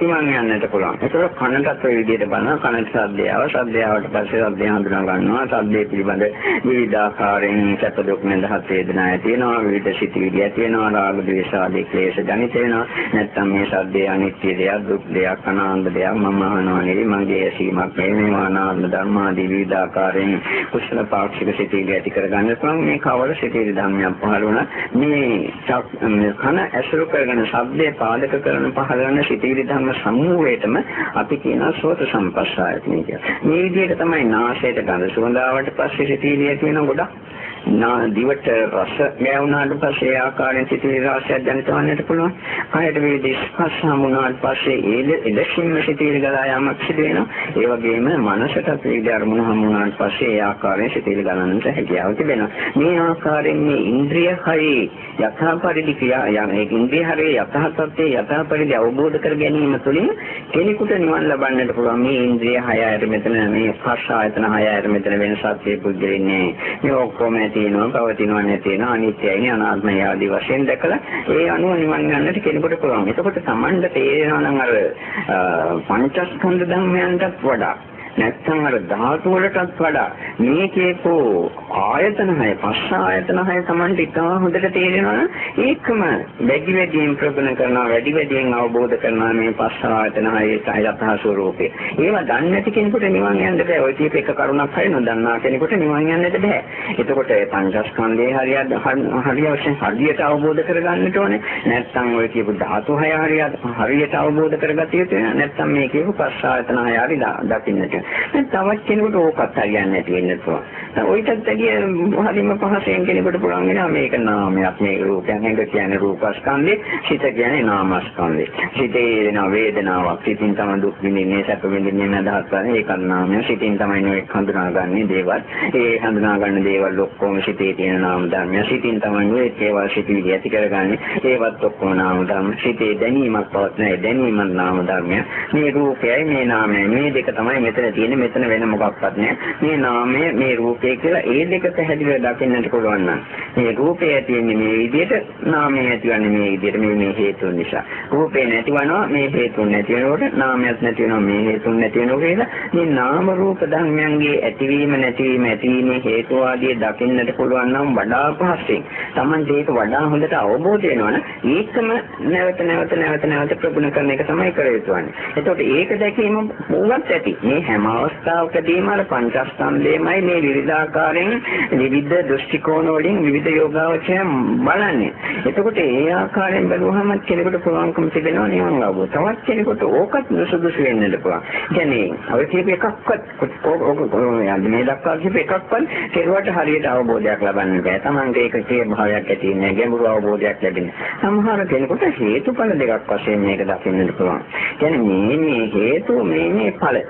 ඉමන් යන්නට පුළුවන්. ඒතකොට කනටත් ඔය විදිහට බලනවා කනට සද්දයාව සද්දයාවට පස්සේ සද්දය හඳුනා ගන්නවා සද්දේ පිළිබඳ විවිධාකාරයෙන් සැප දුක් නැදහත් වේදනා ඇති වෙනවා විවිධ සිතිවිලි ඇති වෙනවා රාග ද්වේෂ ආදී ක්ලේශ ජනිත වෙනවා නැත්නම් මේ සද්දේ අනිත්‍ය දෙයක් දුක් දෙයක් අනාත්ම දෙයක් මම අහනවා නෙවෙයි. මගේ ඇසීමක් නෙවෙයි. අනාත්ම ධර්මාදී විවිධාකාරයෙන් කුසල පාක්ෂික සිතිවිලි ඇති කරගන්න පුළුවන්. මේ කවර සිතිවිලි ධර්මයක් පහළ වුණා මේ කන ඇසුරු කරගෙන ශබ්දේ පාදක කරන පහළ වෙන සිතිවිලි ධර්ම සමූහයටම අපි කියනවා සෝත සම්පස්සායතන කියලා. මේ විදිහට තමයි නාසයට ගඳ සුවඳාවට පස්සේ සිතිවිලි ඇති වෙන ගොඩක් නා දිවට රස ගෑවුනාට පස්සේ ආකාරයෙන් සිටින රසයක් දැන තවන්නට පුළුවන්. කයට වේදී ස්පර්ශ හමුනාට පස්සේ ඒ ඉලක්ෂණ සිටින ගලා යාමක් සිදු වෙනවා. ඒ වගේම මනසට විවිධ අරමුණු හමුනාට පස්සේ ඒ ආකාරයෙන් සිටින ගලන්නට හැකියාව තිබෙනවා. මේ ආකාරයෙන් මේ ඉන්ද්‍රිය හරි යථා පරිදි ක්‍රියා යන ඒ ඉන්ද්‍රිය හරි යථා තත්ත්වයේ යථා පරිදි අවබෝධ කර ගැනීම තුළින් කෙනෙකුට නිවන් ලබන්නට පුළුවන්. මේ ඉන්ද්‍රිය හය ඇයට මෙතන මේ ස්පර්ශ ආයතන හය ඇයට මෙතන වෙනසක් තිය පුද්ගලින්නේ. මේ ඔක්කොම තියෙනවා පවතිනවා නැතිනවා අනිත්‍යයි අනාත්මයි ආදී වශයෙන් දැකලා ඒ අනුව නිවන් යන්නට කෙනෙකුට පුළුවන්. එතකොට Tamanට තේරෙනවා නම් අර පංචස්කන්ධ ධර්මයන්ටත් වඩා නැත්නම් අර ධාතු වලටත් වඩා මේ කියපෝ ආයතන හය පස්ස ආයතන හය Tamanට ඉතාම හොඳට තේරෙනවා. ඒකම වැඩි වැඩියෙන් ප්‍රගුණ කරනවා වැඩි වැඩියෙන් අවබෝධ කරනවා මේ පස්ස ආයතන හයේ යථා ස්වરૂපේ ඒවා දන්නේ නැති කෙනෙකුට නිවන් යන්න බෑ. ඔය කීප එක කරුණක් හරි නොදන්නා කෙනෙකුට නිවන් යන්නට බෑ. එතකොට පංචස්කන්ධේ හරියට හරිය වශයෙන් හරියට අවබෝධ කරගන්නට ඕනේ. නැත්නම් ඔය කියපු ධාතු හය හරියට අවබෝධ කරගatiya යුතුයි නැත්නම් මේ කියපු පස්ස ආයතන හය හරි දකින්නට. දැන් තවත් කෙනෙකුට ඕකත් හරියන්නේ නැති වෙන්න පුළුවන්. දැන් ඔයිටත් වැඩිය හරිම පහසෙන් කෙනෙකුට පුළුවන් වෙනවා මේක නාමයක් මේ රූපයන් හැඟ කියන්නේ රූපස්කන්ධේ, සිත කියන්නේ නාමස්කන්ධේ. සිතේ වෙන වේදනාවක්, සිතින් තමයි දුක් විඳින්නේ, සැප විඳින්නේ නැදහස් කරන්නේ ඒකත් නාමය. සිතින් තමයි නොඑක් හඳුනාගන්නේ දේවල්. ඒ හඳුනා ගන්න දේවල් ඔක්කොම සිතේ තියෙන නාම ධර්මය. සිතින් තමයි නොඑක් ඒවා සිතිවිලි ඇති කරගන්නේ. ඒවත් ඔක්කොම නාම ධර්ම. සිතේ දැනීමක් පවත්නයි දැනීමක් නාම ධර්මය. මේ රූපයයි මේ නාමයයි මේ දෙක තමයි මෙතන තියෙන්නේ මෙතන වෙන මොකක්වත් නැහැ. මේ නාමය මේ රූපය කියලා ඒ දෙක පැහැදිලිව දකින්නට පුළුවන් නම් මේ රූපය තියෙන්නේ මේ විදිහට නාමය ඇතිවන්නේ මේ විදිහට මේ මේ හේතුන් නිසා. රූපේ නැතිවනවා මේ හේතුන් නැති වෙනකොට නාමයක් නැති වෙනවා මේ හේතුන් නැති වෙනවා කියලා මේ නාම රූප ධර්මයන්ගේ ඇතිවීම නැතිවීම ඇතිවීමේ හේතු ආදී දකින්නට පුළුවන් නම් වඩා පහසෙන් Tamante ඒක වඩා හොඳට අවබෝධ වෙනවනේ ඒකම නැවත නැවත නැවත නැවත ප්‍රගුණ කරන එක තමයි කර යුතුන්නේ. එතකොට ඒක දැකීම වුණත් ඇති. මේ හැම හැම අවස්ථාවකදීම අර පංචස්කන්ධයමයි මේ විවිධාකාරයෙන් විවිධ දෘෂ්ටි කෝණ වලින් විවිධ යෝගාවචයන් බලන්නේ. එතකොට ඒ ආකාරයෙන් බලුවහම කෙනෙකුට පුළුවන්කම තිබෙනවා නිවන් අවබෝධ. තවත් කෙනෙකුට ඕකත් සුදුසු වෙන්නද පුළුවන්. කියන්නේ ඔය කියප එකක්වත් මේ දක්වා කියප එකක්වත් කෙරුවට හරියට අවබෝධයක් ලබන්න බෑ. Tamange ඒක කේ භාවයක් ඇති වෙන්නේ ගැඹුරු අවබෝධයක් ලැබෙන්නේ. සමහර කෙනෙකුට හේතුඵල දෙකක් වශයෙන් මේක දකින්නට පුළුවන්. කියන්නේ මේ මේ හේතු මේ මේ ඵල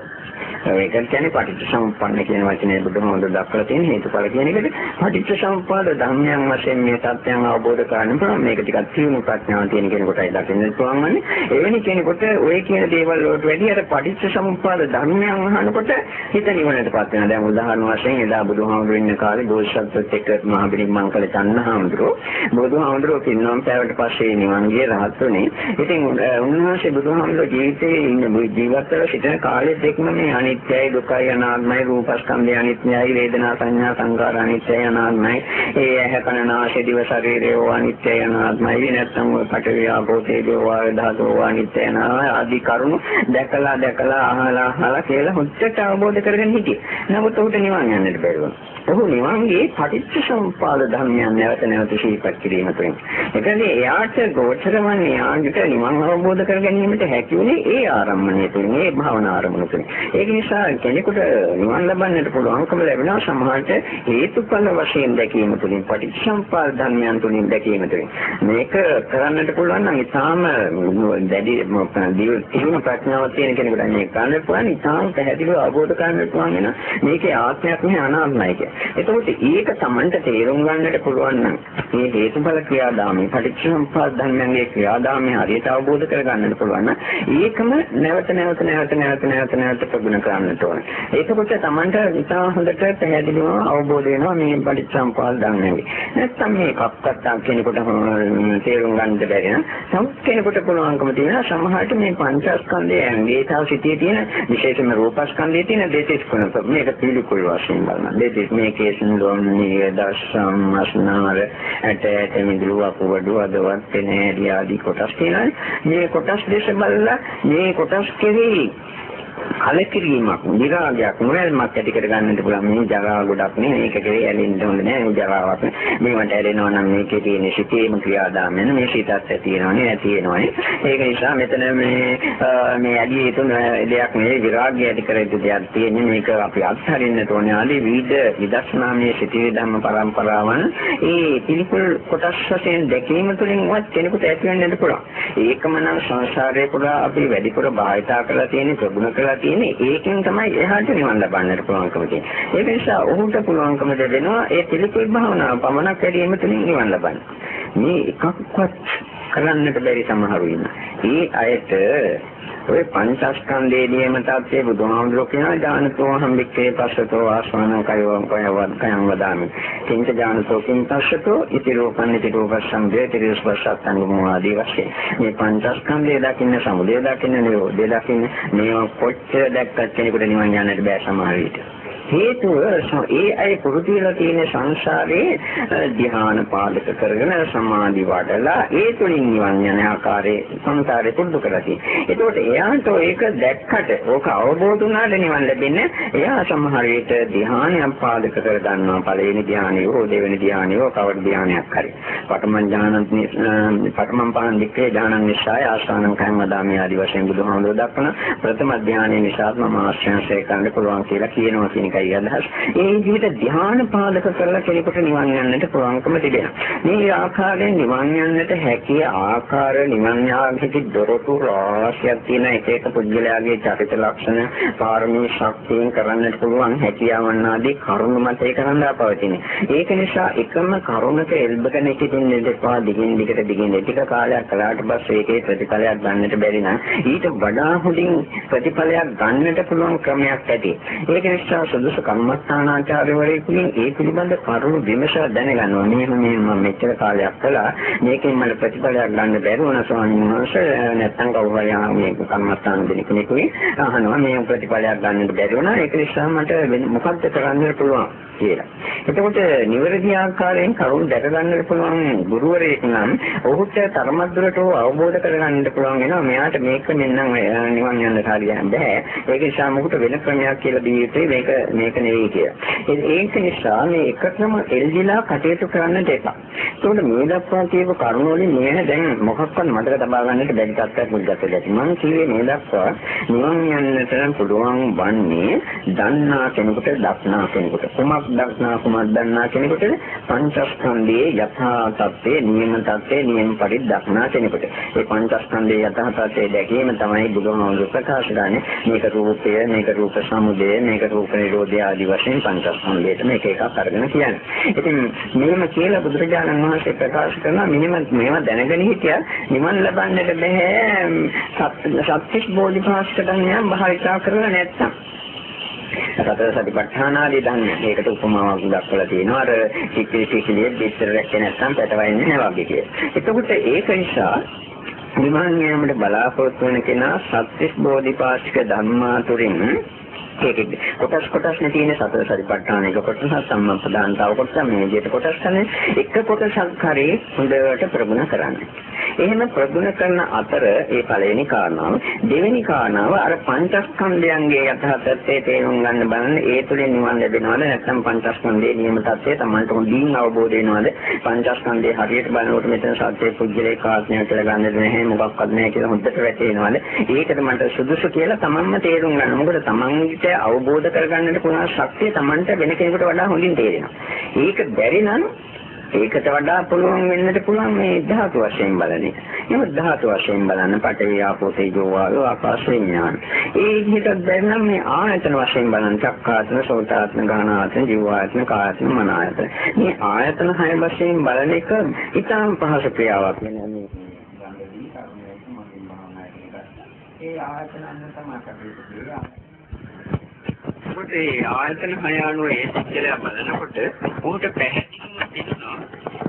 ඒක කියන්නේ පටිච්චසමුප්පන්න කියන වචනේ බුදුහාමුදුර දක්වලා තියෙන හේතුඵල කියන එකට පටිච්චසමුප්පාද ධර්මයන් වශයෙන් මේ තත්ත්වයන් අවබෝධ කරගන්න පුළුවන්. මේක ටිකක් තියුණු ප්‍රඥාව තියෙන කෙනෙකුටයි දකින්න පුළුවන් වන්නේ. එවැනි කෙනෙකුට ඔය කියන දේවල් වලට වැඩි අර පටිච්චසමුප්පාද ධර්මයන් අහනකොට හිත නිවනටපත් වෙනවා. දැන් උදාහරණ වශයෙන් එදා බුදුහාමුදුර ඉන්න කාලේ බෝසත්ත්වත් එක්ක මහා බිරිමං කළ චන්නහාමුදුරෝ බුදුහාමුදුරෝ පින්නම් පැවට පස්සේ නිවන් ගිය රහත්තුනේ. ඉතින් උන්වහන්සේ බුදුහාමුදුරෝ ජීවිතේ ඉන්න ජීවත් වෙලා සිටින කාලෙත් එක්කම මේ අනිත්‍යයි දුකයි අනාත්මයි රූපස්කන්ධය අනිත්‍යයි වේදනා සංඥා සංකාර අනිත්‍යයි අනාත්මයි ඒ ඇහැ කන නාසය දිව ශරීරය අනිත්‍යයි අනාත්මයි නැත්නම් ඔය පඨවි ආපෝ තේජෝ වායු ධාතු අනිත්‍යයි අනාත්මයි ආදී කරුණු දැකලා දැකලා අහලා අහලා කියලා හොච්චට අවබෝධ කරගෙන හිටියේ. නමුත් ඔහුට නිවන් යන්නට බැරි වුණා. ඔහු නිවන්ගේ පටිච්ච සමුප්පාද ධර්මයන් නැවත නැවත සිහිපත් කිරීම තුළින්. ඒකනේ එයාට ගෝචර වන්නේ යාගිට නිවන් අවබෝධ කර ගැනීමට හැකි වුණේ ඒ ආරම්භණය තුළින්, ඒ භාවනා ආරම්භණය තුළින්. ඒක නිසා කෙනෙකුට නිවන් ලබන්නට පුළුවන්කම ලැබෙනවා සමහරට හේතුඵල වශයෙන් දැකීම තුළින්, පටිච්ච සමුප්පාද ධර්මයන් තුළින් දැකීම තුළින්. මේක කරන්නට පුළුවන් නම් ඉතාම දැඩි දියුණු ප්‍රඥාවක් තියෙන කෙනෙකුට මේක කරන්න පුළුවන්. ඉතාම පැහැදිලිව අවබෝධ කරගන්න පුළුවන් වෙන මේකේ ආත්මයක් නෙවෙයි අනාත්මයි කියන්නේ. එතකොට ඒක Tamanට තේරුම් ගන්නට පුළුවන් නම් මේ හේතුඵල ක්‍රියාදාමයේ පටිච්චසමුප්පාද ධර්මයන්ගේ ක්‍රියාදාමයේ හරියට අවබෝධ කරගන්නට පුළුවන් නම් ඒකම නැවත නැවත නැවත නැවත නැවත නැවත ප්‍රගුණ කරන්නට ඕන. ඒකකොට Tamanට ඉතා හොඳට පැහැදිලිව අවබෝධ වෙනවා මේ පටිච්චසමුප්පාද ධර්මයන්ගේ. නැත්නම් මේ කප්පත්ත කෙනෙකුට තේරුම් ගන්නට බැරි නම් සමහර කෙනෙකුට පුළුවන්කම තියෙනවා සමහරට මේ පංචස්කන්ධයේ ඇඟේ තව සිටියේ තියෙන විශේෂම රූපස්කන්ධයේ තියෙන දෙතිස් කුණ මේක පිළිකුල් වශයෙන් බලනවා. දෙතිස් මේකේ සින්දෝම්නිය දර්ශම් අස්නාර. ඇට ඇට මිදුළු අපවඩු අදවත් පෙනේඩි ආදී කොටස් තියෙනවා. මේ කොටස් දේශ බලලා මේ කොටස් කෙරෙහි කලකිරීමක් විරාගයක් නොයල්මක් ඇති කර ගන්නට පුළුවන්. මේ ජරාව ගොඩක් නේ. මේක කෙරේ ඇලෙන්න හොඳ නෑ. මේ ජරාවක් මේවට ඇලෙනවා නම් මේකේ තියෙන සිටීම ක්‍රියාදාමයන් මේ සිතත් ඇතිවෙනවනේ නැතිවෙනවනේ ඒක නිසා මෙතන මේ මේ ඇලිය යුතු දෙයක් නෙවෙයි විරාගය ඇති කර යුතු දෙයක් තියෙන්නේ. මේක අපි අත්හරින්න ඕනේ. ආදී විවිධ විදර්ශනාමය සිටී ධම්ම පරම්පරාවන් ඒ පිළිකුල් කොටස් වශයෙන් දැකීම තුළින්වත් කෙනෙකුට ඇති වෙන්නට පුළුවන්. ඒකම නම් සංසාරේ පුරා අපි වැඩිපුර භාවිතා කරලා තියෙන ප්‍රගුණ කරලා තියෙන්නේ ඒකෙන් තමයි එහාට නිවන් ලබන්නට පුළුවන්කම තියෙන්නේ. ඒක නිසා ඔහුට පුළුවන්කම දෙනවා ඒ පිළිකුල් භාවනාව පමණක් වැඩිම තුලින් නිවන් ලබන්න. මේ එකක්වත් කරන්නට බැරි සමහරු ඉන්නවා. ඒ අයට ඔය පංචස්කන්ධයේ නියම tattve බුදුහාමුදුරුවෝ කියනවා ඥානතෝ හම්බික්කේ පස්සතෝ ආස්වාන කයවං කයවත් කයං වදාමි. කිංච ඥානතෝ කිං පස්සතෝ ඉති රූපං ඉති රූපස්සං වේති රූපස්සං ආදී වශයෙන්. මේ පංචස්කන්ධය දකින්න සමුදය දකින්න නිරෝධය දකින්න මේවා කොච්චර දැක්කත් කෙනෙකුට නිවන් යන්නට බෑ සමහර විට. හේතුව ඒ අය පුරුදු වෙලා තියෙන සංසාරේ ධ්‍යාන පාදක කරගෙන සමාධි වඩලා ඒ තුලින් නිවන් යන ආකාරයේ සංසාරේ පුරුදු කරලා තියෙනවා. ඒකෝට එයාට ඒක දැක්කට ඕක අවබෝධ වුණාට නිවන් ලැබෙන්නේ එයා සමහර විට ධ්‍යානයක් පාදක කර ගන්නවා. පළවෙනි ධ්‍යානිය හෝ දෙවෙනි ධ්‍යානිය හෝ කවර ධ්‍යානයක් හරි. පඨමං ඥානං පඨමං පහන් දික්කේ ඥානං නිසාය ආසානං කයං වදාමි ආදි වශයෙන් බුදුහාමුදුරුවෝ දක්වන ප්‍රථම ධ්‍යානයේ නිසාත් මම ආශ්‍රයන්සේ කරන්න පුළුවන් කියලා කියනවා කියන එකයි අදහස්. ඒ විදිහට ධ්‍යාන පාදක කරලා කෙනෙකුට නිවන් යන්නට පුළුවන්කම තිබෙනවා. මේ ආකාරයෙන් නිවන් යන්නට හැකි ආකාර නිවන් යාමේ දොරටු රාශියක් තියෙන එක එක පුද්ගලයාගේ චරිත ලක්ෂණ පාරමී ශක්තියෙන් කරන්නට පුළුවන් හැකියාවන් ආදී කරුණු මත ඒක කරන්නා පවතින. ඒක නිසා එකම කරුණක එල්බගෙන සිටින්න දෙපා දිගින් දිගට දිගින් ටික කාලයක් කළාට පස්සේ ඒකේ ප්‍රතිඵලයක් ගන්නට බැරි නම් ඊට වඩා හොඳින් ප්‍රතිඵලයක් ගන්නට පුළුවන් ක්‍රමයක් ඇති. ඒක නිසා සුදුසු කර්මස්ථානාචාර්යවරයෙකුගෙන් ඒ පිළිබඳ කරුණු විමසලා දැනගන්නවා. මෙහෙම මෙහෙම මම මෙච්චර කාලයක් කළා. මේකෙන් මට ප්‍රතිඵලයක් ගන්න බැරි වුණා ස්වාමීන් වහන්සේ. නැත්තම් කවුරු හරි මේ කර්මස්ථාන දෙන කෙනෙකුගේ අහනවා මේ ප්‍රතිඵලයක් ගන්නට බැරි වුණා. ඒක නිසා මට මොකක්ද කරන්න පුළුවන් කියලා. එතකොට නිවැරදි ආකාරයෙන් කරුණු දැක ගන්නට පුළුවන් ගුරුවරයෙක් නම් ඔහුට තරමද්දුරට අවබෝධ කරගන්නට පුළුවන් වෙනවා. මෙයාට මේක මෙන්නම් නිවන් යන්න හරියන්නේ බෑ. ඒක නිසා මොකට වෙන ක්‍රමයක් කියලා දී යුතුයි. මේක මේක නෙවෙයි කියලා. ඒක නිසා මේ එකටම එල්දිලා කටයුතු කරන්නට එපා. ඒකට මේ දක්වා කියපු කරුණ වලින් මේ දැන් මොකක්වත් මතක තබා ගන්නට බැරි තත්ත්වයක් මුල්ගත දෙයක්. මම කිව්වේ මේ දක්වා නිවන් යන්නට පුළුවන් වන්නේ දන්නා කෙනෙකුට දක්නා කෙනෙකුට. කුමක් දක්නා කුමක් දන්නා කෙනෙකුට පංචස්කන්ධයේ යථා තත්ත්වයේ නියම තත්ත්වයේ නියම පරිදි දක්නා කෙනෙකුට. ඒ පංචස්කන්ධයේ යථා තත්ත්වයේ දැකීම තමයි බුදුහාමුදුරු ප්‍රකාශ කරන්නේ. මේක රූපය, මේක රූප සමුදය, මේක රූප නිරෝධය ආදී වශයෙන් පංචස්කන්ධයට මේක එකක් අරගෙන කියන්නේ. ඉතින් මෙහෙම කියලා බුදුරජාණන් වහන්සේ ප්‍රකාශ කරනවා මෙහෙම මේවා දැනගෙන හිටියා නිවන් ලබන්නට බෑ සත්‍විස් බෝධිපාක්ෂික ධර්මයන් භාවිතා කරලා නැත්තම් සතර සතිපට්ඨානාදී ධර්ම. ඒකට උපමාවක් දක්වලා තියෙනවා. අර සික්කේ සික්කේ බිත්තර රැක්කේ නැත්නම් පැටවෙන්නේ නැහැ වගේ කියලා. එතකොට ඒක නිසා විමාන යාමට බලාපොරොත්තු වෙන කෙනා සත්‍විස් බෝධිපාක්ෂික ධර්මා තුරින් ඒකෙද කොටස් කොටස් නේ තියෙන සතර සතිපට්ඨාන එක කොටස සම්මප්පදාන්තාව කොටස මේ විදිහට කොටස් තමයි එක කොටසක් හරි හොඳට ප්‍රගුණ කරන්නේ. එහෙම ප්‍රගුණ කරන අතර ඒ පළවෙනි කාරණාව දෙවෙනි කාරණාව අර පංචස්කන්ධයන්ගේ යථාර්ථයේ තේරුම් ගන්න බලන්න. ඒ තුලින් නිවන් ලැබෙනවද? නැත්නම් පංචස්කන්ධයේ නියම තත්ත්වය Tamanට හොඳින් අවබෝධ වෙනවද? පංචස්කන්ධයේ හරියට බලනකොට මෙතන සත්‍ය පුජ්‍යලේ කාර්යය කියලා ගන්න නැහැ. මොකක්වත් නැහැ කියලා හොඳට වැටහෙනවද? ඒකද මට සුදුසු කියලා Tamanම තේරුම් ගන්න. මොකද Tamanට අවබෝධ කරගන්නට පුළුවන් ශක්තිය Tamanට වෙන කෙනෙකුට වඩා හොඳින් තේරෙනවා. ඒක බැරි නම් ඒකට වඩා පුළුවන් වෙන්නට පුළුවන් මේ ධාතු වශයෙන් බලන එක. එහෙනම් ධාතු වශයෙන් බලන්න පඨවි ආපෝ තේජෝ වායෝ ආකාශ විඥාන. ඒ විදිහට දැනනම් මේ ආයතන වශයෙන් බලන චක්කායතන, සෝතායතන, ගානායතන, ජීවායතන, කායතන, මනායතන. මේ ආයතන හය වශයෙන් බලන එක ඉතාම පහසු ක්‍රියාවක් වෙනවා මේ ඒ ආයතන අන්න තමයි කටයුතු කරන්නේ. ඒ ආයතන හය අනුව ඒ සිද්ධිය බලනකොට උන්ට පැහැදිලිව තියෙනවා.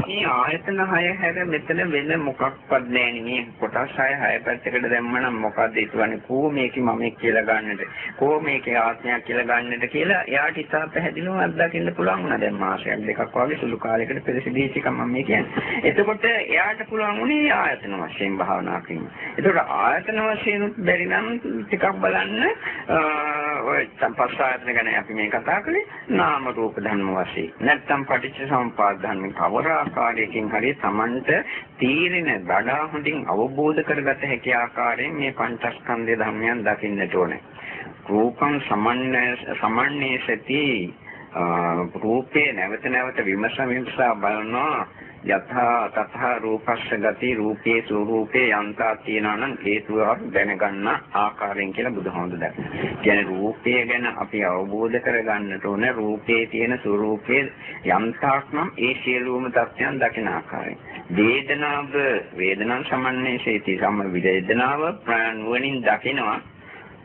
මේ ආයතන හය හැර මෙතන වෙන මොකක්වත් නැහැ නේ. කොටස් හය හය පැත්තකට දැම්මනම් මොකද්ද ඉතුරුනේ කෝ මේකේ මම කියලා ගන්නට කෝ මේකේ ආත්මයක් කියලා ගන්නට කියලා එයාට ඉතා පැහැදිලිව අත්දකින්න පුළුවන් වුණා. දැන් මාසයක් දෙකක් වගේ සුළු කාලයකට පෙරසිදීච්ච එක මම මේ කියන්නේ. එතකොට එයාට පුළුවන් වුණේ ආයතන වශයෙන් භාවනා කිරීම. එතකොට ආයතන වශයෙන් බැරි නම් ටිකක් බලන්න ඔය සම්පස්ස ආයතන ගැන අපි මේ කතා කළේ නාම රූප ධර්ම වශයෙන් නැත්තම් පටිච්ච සමුප්පාද ධර්ම කවර ආකාරයෙන් ආකාරයකින් හරි Tamanට තීරණ වඩා හොඳින් අවබෝධ කරගත හැකි ආකාරයෙන් මේ පංචස්කන්ධය ධර්මයන් දකින්නට ඕනේ. රූපං සමන්නේ සමන්නේ සති රූපේ නැවත නැවත විමස විමසා බලනවා යථා තථා රූපස්ස ගති රූපේ ස්වરૂපේ යන්තා තියනවා නම් හේතුව දැනගන්න ආකාරයෙන් කියලා බුදුහාමුදුර දැක්කා. කියන්නේ රූපය ගැන අපි අවබෝධ කරගන්නට ඕන රූපේ තියෙන ස්වરૂපේ යන්තාක් නම් ඒ සියලුම තත්යන් දකින ආකාරයෙන්. වේදනාව වේදනං සමන්නේ සේති සම වේදනාව ප්‍රාණුවණින් දකිනවා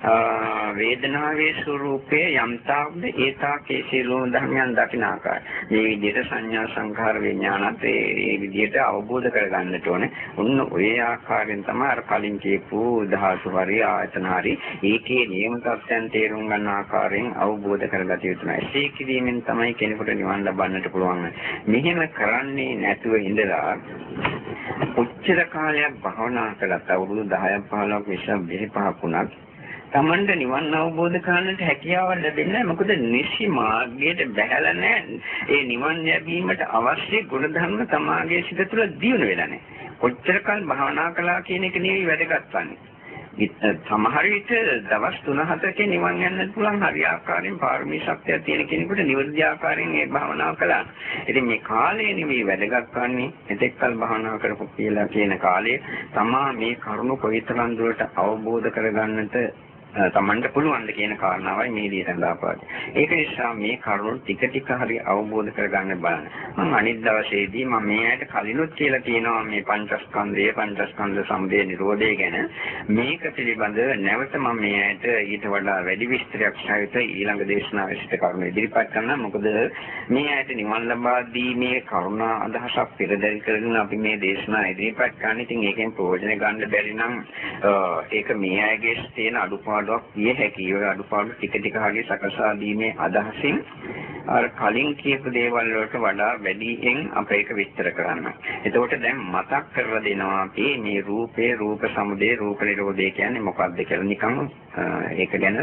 වේදනාවේ ස්වરૂපයේ යම්තාක්ද ඒතාකේ සියලුම ධර්මයන් දකින ආකාරය. මේ විදිහට සංඥා සංඛාර විඥානත් ඒ විදිහට අවබෝධ කරගන්නට ඕනේ. උන්න ඔය ආකාරයෙන් තමයි අර කලින් කියපු ධාතු හරි ආයතන හරි ඒකේ නියම තත්ත්වයන් තේරුම් ගන්න ආකාරයෙන් අවබෝධ කරගත යුතුයි. ඒ කිරීමෙන් තමයි කෙනෙකුට නිවන් ලබන්නට පුළුවන්. මෙහෙම කරන්නේ නැතුව ඉඳලා උච්චර කාලයක් භවනා කළත් අවුරුදු 10ක් 15ක් විශ්ව බෙහෙ පහක් වුණත් Tamanට නිවන් අවබෝධ කරගන්නට හැකියාවක් ලැබෙන්නේ නැහැ. මොකද නිසි මාර්ගයට බැහැලා නැහැ. ඒ නිවන් ලැබීමට අවශ්‍ය ගුණධර්ම තමාගේ සිත තුළ දියුණු වෙලා නැහැ. කොච්චරකල් භාවනා කළා කියන එක නෙවෙයි වැදගත් වන්නේ. සමහර විට දවස් 3-4කින් නිවන් යන්න පුළුවන් හරි ආකාරයෙන් පාරමී ශක්තියක් තියෙන කෙනෙකුට නිවර්දි ආකාරයෙන් ඒ භාවනාව කළා. ඉතින් මේ කාලය නෙවෙයි වැදගත් වන්නේ එතෙක්කල් භාවනා කරපු කියලා කියන කාලය තමා මේ කරුණ කොයිතරම් දුරට අවබෝධ කරගන්නට තමන්ට පුළුවන් කියන කාරණාවයි මේ දී සඳහන් ඒක නිසා මේ කරුණු ටික ටික හරි අවබෝධ කරගන්න බලන්න. මම අනිත් දවසේදී මම මේ ඇයිට කලිනුත් කියලා තියෙනවා මේ පංචස්කන්ධය පංචස්කන්ධ සමුදය නිරෝධය ගැන මේක පිළිබඳව නැවත මම මේ ඇයිට ඊට වඩා වැඩි විස්තරයක් සහිත ඊළඟ දේශනාවේ සිට කරුණු ඉදිරිපත් කරනවා. මොකද මේ ඇයිට නිවන් ලබා දීමේ කරුණා අදහසක් පෙරදරි කරගෙන අපි මේ දේශනා ඉදිරිපත් කරන. ඉතින් ඒකෙන් ප්‍රයෝජන ගන්න බැරි නම් ඒක මේ අයගේ තියෙන අඩුපාඩු අඩුපාඩුවක් විය හැකියි. ඒ අඩුපාඩු ටික ටික හරිය සකසා දීමේ අදහසින් අර කලින් කියපු දේවල් වලට වඩා වැඩියෙන් අප ඒක විස්තර කරන්න. එතකොට දැන් මතක් කරලා දෙනවා අපි මේ රූපේ රූප සමුදය රූප නිරෝධය කියන්නේ මොකක්ද කියලා නිකන් ඒක ගැන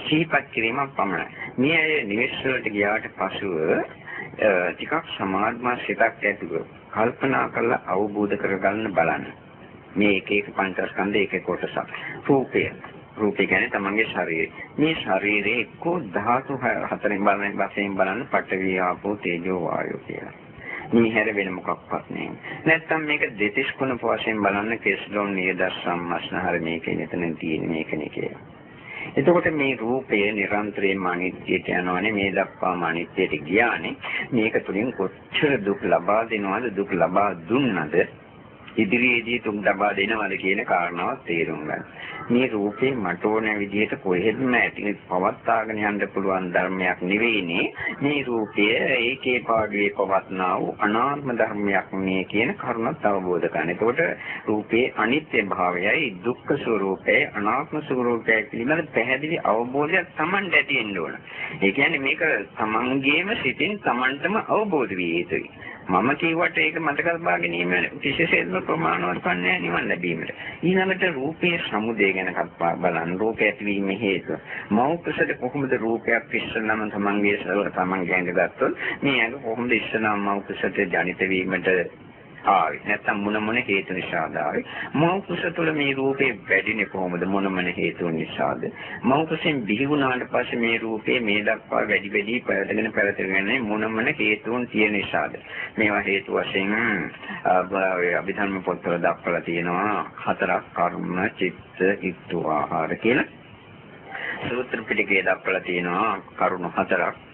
සිහිපත් කිරීමක් පමණයි. මේ නිවෙස් වලට ගියාට පසුව ටිකක් සමාධිමත් සිතක් ඇතිව කල්පනා කරලා අවබෝධ කරගන්න බලන්න. මේ එක එක පංචස්කන්ධ එක එක කොටසක්. රූපය රූපය කියන්නේ තමන්ගේ ශරීරය. මේ ශරීරයේ එක්කෝ ධාතු හතරෙන් බලන වශයෙන් බලන්න පඨවි ආපෝ තේජෝ වායෝ කියලා. මේ හැර වෙන මොකක්වත් නෑ. නැත්තම් මේක දෙතිස් කුණප වශයෙන් බලන්න කෙස්ලොන් නියද සම්මස්නහර මේකේ මෙතන තියෙන මේකනේ කියලා. එතකොට මේ රූපය නිරන්තරයෙන්ම අනිත්‍යයට යනවානේ මේ දක්වාම අනිත්‍යයට ගියානේ මේක තුලින් කොච්චර දුක් ලබා දෙනවද දුක් ලබා දුන්නද ඉදිරියේදී තුන් ලබා දෙනවද කියන කාරණාව තේරුම් ගන්න. මේ රූපේ මට ඕන විදිහට කොහෙත්ම ඇති පවත්වාගෙන යන්න පුළුවන් ධර්මයක් නෙවෙයිනේ. මේ රූපය ඒකේ පාඩුවේ පවත්නා වූ අනාත්ම ධර්මයක් නේ කියන කරුණත් අවබෝධ කරගන්න. එතකොට රූපේ අනිත්‍ය භාවයයි දුක්ඛ ස්වરૂපයයි අනාත්ම ස්වરૂපයයි පිළිබඳ පැහැදිලි අවබෝධයක් Tamanට ඇති වෙන්න ඕන. ඒ කියන්නේ මේක Tamanගේම සිතින් Tamanටම අවබෝධ විය යුතුයි. මම කියවට ඒක මතක තබා ගැනීම විශේෂයෙන්ම ප්‍රමාණවත් වන්නේ නිවන් ලැබීමට. ඊළඟට රූපයේ සමුදය ගැන කතා බලන්න. රූපය ඇතිවීමේ හේතුව. මෞකසට කොහොමද රූපයක් ඉස්සනම තමන්ගේ සල තමන්ගේ ඇඟ ගත්තොත් මේ ඇඟ කොහොමද ඉස්සනම මෞකසට ජනිත වීමට ආවේ. නැත්තම් මොන මොන හේතු නිසාද ආවේ? මව කුස තුළ මේ රූපේ වැඩිනේ කොහොමද? මොන මොන හේතු නිසාද? මව කුසෙන් බිහි වුණාට පස්සේ මේ රූපේ මේ දක්වා වැඩි වැඩි පැවතගෙන පැවතගෙන මොන මොන හේතුන් තියෙන නිසාද? මේවා හේතු වශයෙන් අභිධර්ම පොත්වල දක්වලා තියෙනවා හතරක්. කර්ම චිත්ත ඉත්තු ආහාර කියලා. සූත්‍ර පිටකේ දක්වලා තියෙනවා කරුණු හතරක්.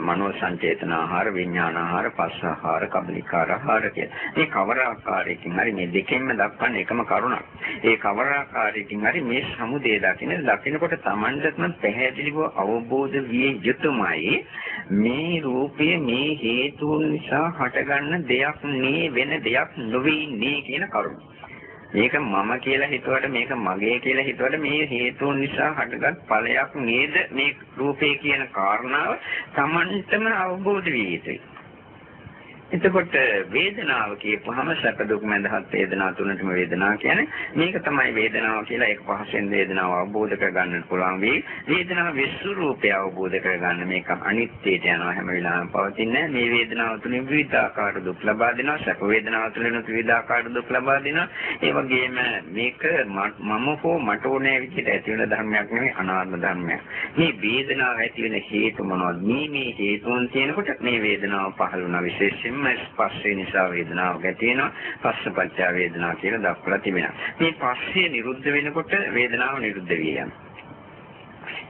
මනෝ සංචේතන ආහාර විඥාන ආහාර පස්ස ආහාර කබලිකාර ආහාර කියන මේ කවර ආකාරයකින් හරි මේ දෙකෙන්ම දක්වන්නේ එකම කරුණක්. ඒ කවර ආකාරයකින් හරි මේ සමුදේ දකින්න දකින්නකොට Tamanටම පැහැදිලිව අවබෝධ විය යුතුමයි. මේ රූපය මේ හේතුන් නිසා හටගන්න දෙයක් නේ වෙන දෙයක් නොවේ නේ කියන කරුණ. මේක මම කියලා හිතුවට මේක මගේ කියලා හිතුවට මේ හේතුන් නිසා හටගත් ඵලයක් නේද මේ රූපේ කියන කාරණාව Tamanටම අවබෝධ විය යුතුයි. එතකොට වේදනාව කියපුවහම සැප දුක් මඳහත් වේදනා තුනටම වේදනාව කියන්නේ මේක තමයි වේදනාව කියලා ඒක පහසෙන් වේදනාව අවබෝධ කරගන්න පුළුවන් වෙයි. වේදනාව විස්වරූපය අවබෝධ කරගන්න මේක අනිත්‍යයට යනවා හැම වෙලාවෙම පවතින්නේ. මේ වේදනාව තුලින් විවිධාකාර දුක් ලබා දෙනවා. සැප වේදනාව තුලින් විවිධාකාර දුක් ලබා දෙනවා. ඒ වගේම මේක මම හෝ මට ඕනෑ විදිහට ඇති වෙන ධර්මයක් නෙවෙයි අනාත්ම ධර්මයක්. මේ වේදනාව ඇති වෙන හේතු මොනවද? මේ මේ හේතුන් තියෙනකොට මේ වේදනාව පහළ වුණා විශේෂයෙන්ම ස්පර්ශය නිසා වේදනාවක් ඇති වෙනවා. පස්සපච්චා වේදනාව කියලා දක්වලා තිබෙනවා. මේ පස්සේ නිරුද්ධ වෙනකොට වේදනාව නිරුද්ධ විය යනවා.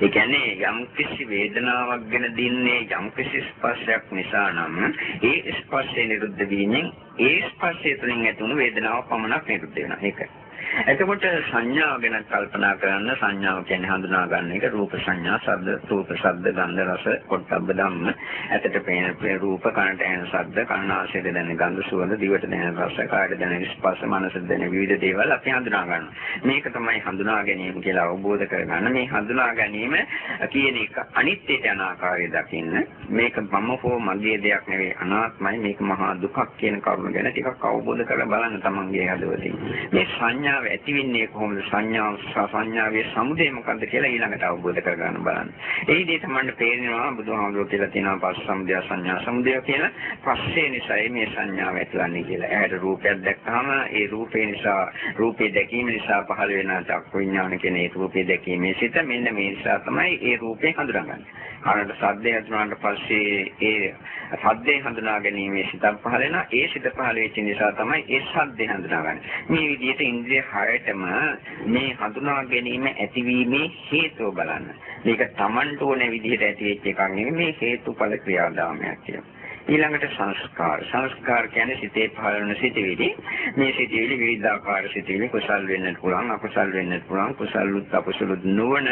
ඒ කියන්නේ යම් කිසි වේදනාවක් ගැන දින්නේ යම් කිසි ස්පර්ශයක් නිසා නම් ඒ ස්පර්ශය නිරුද්ධ වීමෙන් ඒ ස්පර්ශය තුළින් ඇතිවුණු වේදනාව පමණක් නිරුද්ධ වෙනවා. ඒකයි. එතකොට සංඥාව ගැන කල්පනා කරන්න සංඥාව කියන්නේ හඳුනා ගන්න එක රූප සංඥා, ශබ්ද, රූප, ශබ්ද, ගන්ධ, රස, පොට්ටබ්බ ධම්ම. ඇතට පේන රූප, කනට ඇහෙන ශබ්ද, කනාසයට දැනෙන ගන්ධ, සුවඳ, දිවට දැනෙන රස, කායට දැනෙන ස්පර්ශ, මනසට දැනෙන විවිධ දේවල් අපි හඳුනා ගන්නවා. මේක තමයි හඳුනා ගැනීම කියලා අවබෝධ කරගන්න. මේ හඳුනා ගැනීම කියන එක අනිත්‍යයට යන ආකාරය දකින්න. මේක මම හෝ මගේ දෙයක් නෙවෙයි අනාත්මයි. මේක මහා දුකක් කියන කරුණ ගැන ටිකක් අවබෝධ කරලා බලන්න තමන්ගේ හදවතින්. මේ සංඥා සංඥාව ඇති වෙන්නේ කොහොමද සංඥාව සංඥාවේ සමුදය මොකක්ද කියලා ඊළඟට අවබෝධ කරගන්න බලන්න. ඒ විදිහට තමයි පේනවා බුදුහාමුදුරුවෝ කියලා තියෙනවා පස්ස සමුදය සංඥා සමුදය කියලා. පස්සේ නිසායි මේ සංඥාව ඇතිවන්නේ කියලා. ඇහැට රූපයක් දැක්කහම ඒ රූපේ නිසා රූපේ දැකීම නිසා පහළ වෙන චක්ක විඥාන කියන ඒ රූපේ දැකීමේ සිත මෙන්න මේ නිසා තමයි ඒ රූපේ හඳුනාගන්නේ. කනට සද්දය හඳුනාගන්න පස්සේ ඒ සද්දේ හඳුනා ගැනීමේ සිතක් පහළ වෙනවා. ඒ සිත පහළ වෙච්ච නිසා තමයි ඒ සද්දේ හඳුනාගන්නේ. මේ විදිහට ඉන්ද්‍රිය හයටම මේ හඳුනා ගැනීම ඇතිවීමේ හේතුව බලන්න. මේක Tamanට ඕන විදිහට ඇති වෙච්ච එකක් නෙමෙයි මේ හේතුඵල ක්‍රියාදාමයක් කියලා. ඊළඟට සංස්කාර. සංස්කාර කියන්නේ සිතේ පහළන සිටිවිලි. මේ සිටිවිලි විවිධාකාර සිටිවිලි කුසල් වෙන්නත් පුළුවන්, අකුසල් වෙන්නත් පුළුවන්. කුසල්ුත් අකුසලුත් නොවන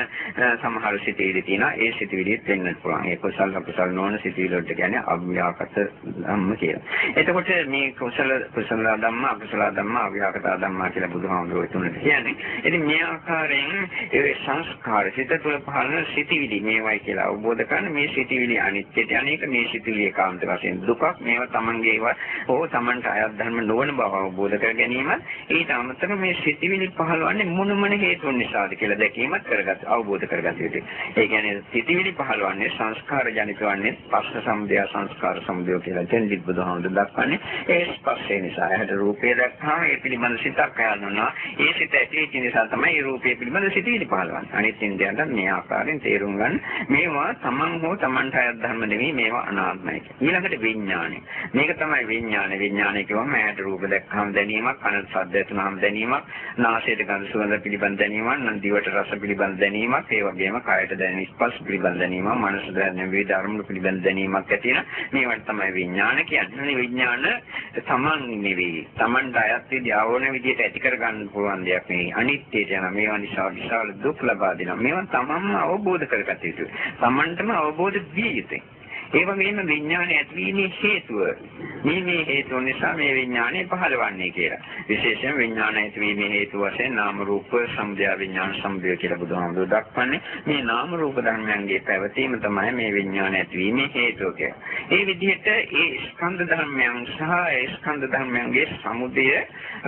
සමහර සිටිවිලි තියෙනවා. ඒ සිටිවිලිත් වෙන්නත් පුළුවන්. ඒ කුසල් අකුසල් නොවන සිටිවිලි වලට කියන්නේ අව්‍යාකට ධම්ම කියලා. එතකොට මේ කුසල කුසල ධම්ම, අකුසල ධම්ම, අව්‍යාකට ධම්ම කියලා බුදුහාමුදුරුවෝ තුනට කියන්නේ. ඉතින් මේ ආකාරයෙන් ඒ සංස්කාර සිත තුළ පහළන සිටිවිලි මේවයි කියලා අවබෝධ කරගන්න මේ සිටිවිලි අනිත්‍යයට අනේක මේ සිටිවිලි ඒකාන්ත වශයෙන් දුකක් මේවා Tamange ඒවා හෝ Tamanට අයත් ධර්ම නොවන බව අවබෝධ කර ගැනීම ඊට අමතරව මේ සිටිවිලි පහළවන්නේ මොන මොන හේතුන් නිසාද කියලා දැකීමත් කරගත් අවබෝධ කරගත යුතුයි. ඒ කියන්නේ සිටිවිලි පහළවන්නේ සංස්කාර ජනිත වන්නේ පස්ස සම්දය සංස්කාර සම්දය කියලා දෙන්දි බුදුහාමුදුර දක්වන්නේ ඒ ස්පර්ශය නිසා. එහෙට රූපය දැක්කම ඒ පිළිබඳ සිතක් යනවා. ඒ සිත ඇතිවෙච්ච නිසා තමයි ඒ රූපය පිළිබඳ සිටිවිලි පහළවන්නේ. අනිත් ඉන්දියන්ට මේ ආකාරයෙන් තේරුම් ගන්න මේවා Taman හෝ Tamanට අයත් ධර්ම නෙවෙයි මේවා අනාත්මයි. ඊළඟට විඥානය. මේක තමයි විඥානය. විඥානය කියවම ඇහැට රූප දැක්කම දැනීමක්, කනට ශබ්ද ඇසුනහම දැනීමක්, නාසයට ගඳ සුවඳ පිළිබඳ දැනීමක්, නම් දිවට රස පිළිබඳ දැනීමක්, ඒ වගේම කයට දැනෙන ස්පර්ශ පිළිබඳ දැනීමක්, මනසට දැනෙන විවිධ අරමුණු පිළිබඳ දැනීමක් ඇති වෙන මේවට තමයි විඥාන කියන්නේ. මේ විඥාන තමන් නෙවෙයි. තමන්ට අයත් විදිහ ඕන විදිහට ඇති කර ගන්න පුළුවන් දෙයක් නෙවෙයි. අනිත්‍යයට යන මේවා නිසා විශාල දුක් ලබා දෙනවා. මේවා තමන්ම අවබෝධ කරගත යුතුයි. තමන්ටම අවබෝධ විය යුතුයි. ඒ වගේම විඥානය ඇතිවීමේ හේතුව මේ මේ හේතුව නිසා මේ විඥානය පහළවන්නේ කියලා. විශේෂයෙන් විඥාන ඇතිවීමේ හේතුව වශයෙන් නාම රූප සමුදය විඥාන සමුදය කියලා බුදුහාමුදුරුවෝ දක්වන්නේ. මේ නාම රූප ධර්මයන්ගේ පැවතීම තමයි මේ විඥාන ඇතිවීමේ හේතුව ඒ විදිහට ඒ ස්කන්ධ ධර්මයන් සහ ඒ ස්කන්ධ ධර්මයන්ගේ සමුදය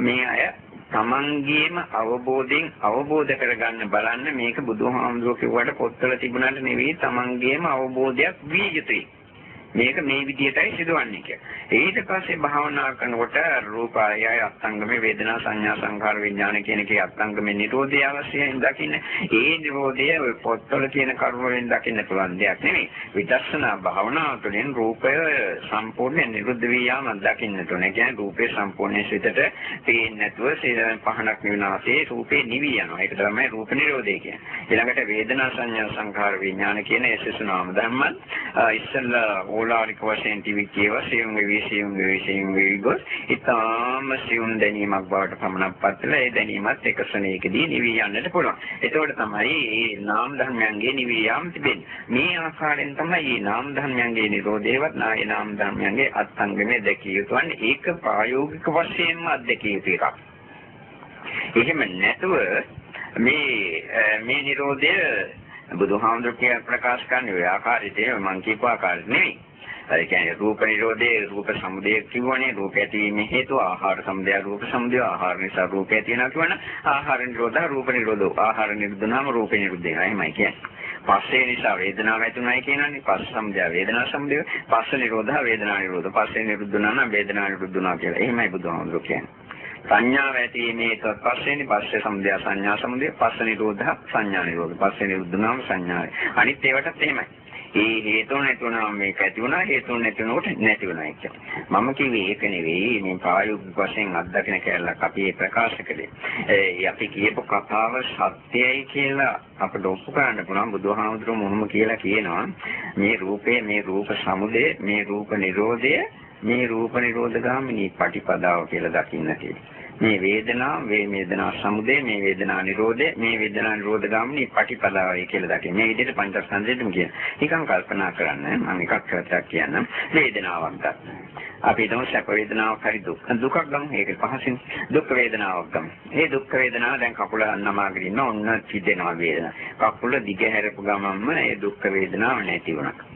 මේ අය තමන්ගේම අවබෝධයෙන් අවබෝධ කරගන්න බලන්න මේක බුදුහාමුදුරුවෝ කිව්වට පොත්වල තිබුණාට නෙවෙයි තමන්ගේම අවබෝධයක් විය යුතුයි. මේක මේ විදිහටයි සිදුවන්නේ කියලා. ඊට පස්සේ භාවනා කරනකොට රූපායය අත්ංගමේ වේදනා සංඥා සංඛාර විඥාන කියන කේ අත්ංගමේ නිරෝධය අවශ්‍යයෙන් දකින්න. ඒ නිරෝධය පොත්වල කියන කර්ම වලින් දකින්න පුළුවන් දෙයක් නෙමෙයි. විදර්ශනා භාවනාව තුළින් රූපය සම්පූර්ණයෙන් නිරුද්ධ වී යාම දකින්නට ඕනේ. කියන්නේ රූපේ සම්පූර්ණයෙන් සිතට පේන්නේ නැතුව සීලෙන් පහනක් නිවනාසේ රූපේ නිවි යනවා. ඒක තමයි රූප නිරෝධය කියන්නේ. ඊළඟට වේදනා සංඥා සංඛාර විඥාන කියන ඒ සසුනාම ධර්මත් ඉස්සල්ලා ඕලාරික වශයෙන් තිබිච්ච ඒවා සියුම් වෙවි සියුම් වෙවි සියුම් වෙවි ගොස් ඊටාම සියුම් දැනීමක් බවට පමණක් පත් වෙලා ඒ දැනීමත් එක ශ්‍රණයකදී නිවි යන්නට පුළුවන්. එතකොට තමයි මේ නාම ධර්මයන්ගේ නිවි යාම තිබෙන්නේ. මේ ආකාරයෙන් තමයි මේ නාම ධර්මයන්ගේ නිරෝධයවත් නාය නාම ධර්මයන්ගේ අත්ංගමේ දැකිය යුතු වන්නේ. ඒක ප්‍රායෝගික වශයෙන්ම අත්දැකිය යුතු එකක්. එහෙම නැතුව මේ මේ නිරෝධය බුදුහාමුදුරුවෝ ප්‍රකාශ කරන ඔය ආකාරයට මම කියපු ආකාරයට නෙවෙයි. ඒ කියන්නේ රූප නිරෝධයේ රූප සමුදය කියවනේ. රූප ඇතිවීමේ හේතුව ආහාර සමුදය රූප සමුදය. ආහාර නිසා රූපය තියෙනවා කියවන ආහාර නිරෝධ රූප නිරෝධ. ආහාර නිරුද්ධනම රූප නිරුද්ධ වෙනවා. එහෙමයි කියන්නේ. පස්සේ නිසා වේදනාව ඇතිුණයි කියනනේ පස්ස සමුදය වේදනා සමුදය. පස්ස නිරෝධ වේදනා නිරෝධ. පස්සේ නිරුද්ධනා නම් වේදනා නිරුද්ධනා කියලා. එහෙමයි බුදුහාමුදුරුවෝ කියන්නේ. සංඥාව ඇතිීමේ පස්සේනි පස්සේ සමුදය සංඥා සමුදය. පස්ස නිරෝධ සංඥා නිරෝධ. පස්සේ නිරුද්ධනාම සංඥායි අනිත් ඒවටත් එහෙමයි. ඒ හේතුව නැතුණාම මේක ඇති වුණා හේතුව නැතුනකොට නැති වුණා කියලා. මම කිව්වේ ඒක නෙවෙයි මේ ප්‍රායෝගික වශයෙන් අත්දකින කැලලක් අපි ප්‍රකාශ කළේ. ඒ අපි කියපු කතාව සත්‍යයි කියලා අපිට ඔප්පු කරන්න පුළුවන් බුදුහාමුදුරුවෝ මොනම කියලා කියනවා. මේ රූපේ මේ රූප සමුදය මේ රූප නිරෝධය මේ රූප නිරෝධ ගාමිනී පටිපදාව කියලා දකින්න කියලා. මේ වේදනාව මේ වේදනා සමුදය මේ වේදනා නිරෝධය මේ වේදනා නිරෝධ ගාමිනී පටිපදාවයි කියලා දකින්න. මේ විදිහට පංචස්කන්ධෙටම කියන. නිකන් කල්පනා කරන්න මම එකක් කරලා කියන්නම්. වේදනාවක් ගන්න. අපි හිතමු සැප වේදනාවක් හරි දුක්. දුකක් ගමු. ඒක පහසින් දුක් වේදනාවක් ගමු. මේ දුක් වේදනාව දැන් කකුල නමාගෙන ඉන්න ඔන්න සිදෙනවා වේදනාව. කකුල දිග හැරපු ගමන්ම ඒ දුක් වේදනාව නැති වුණා.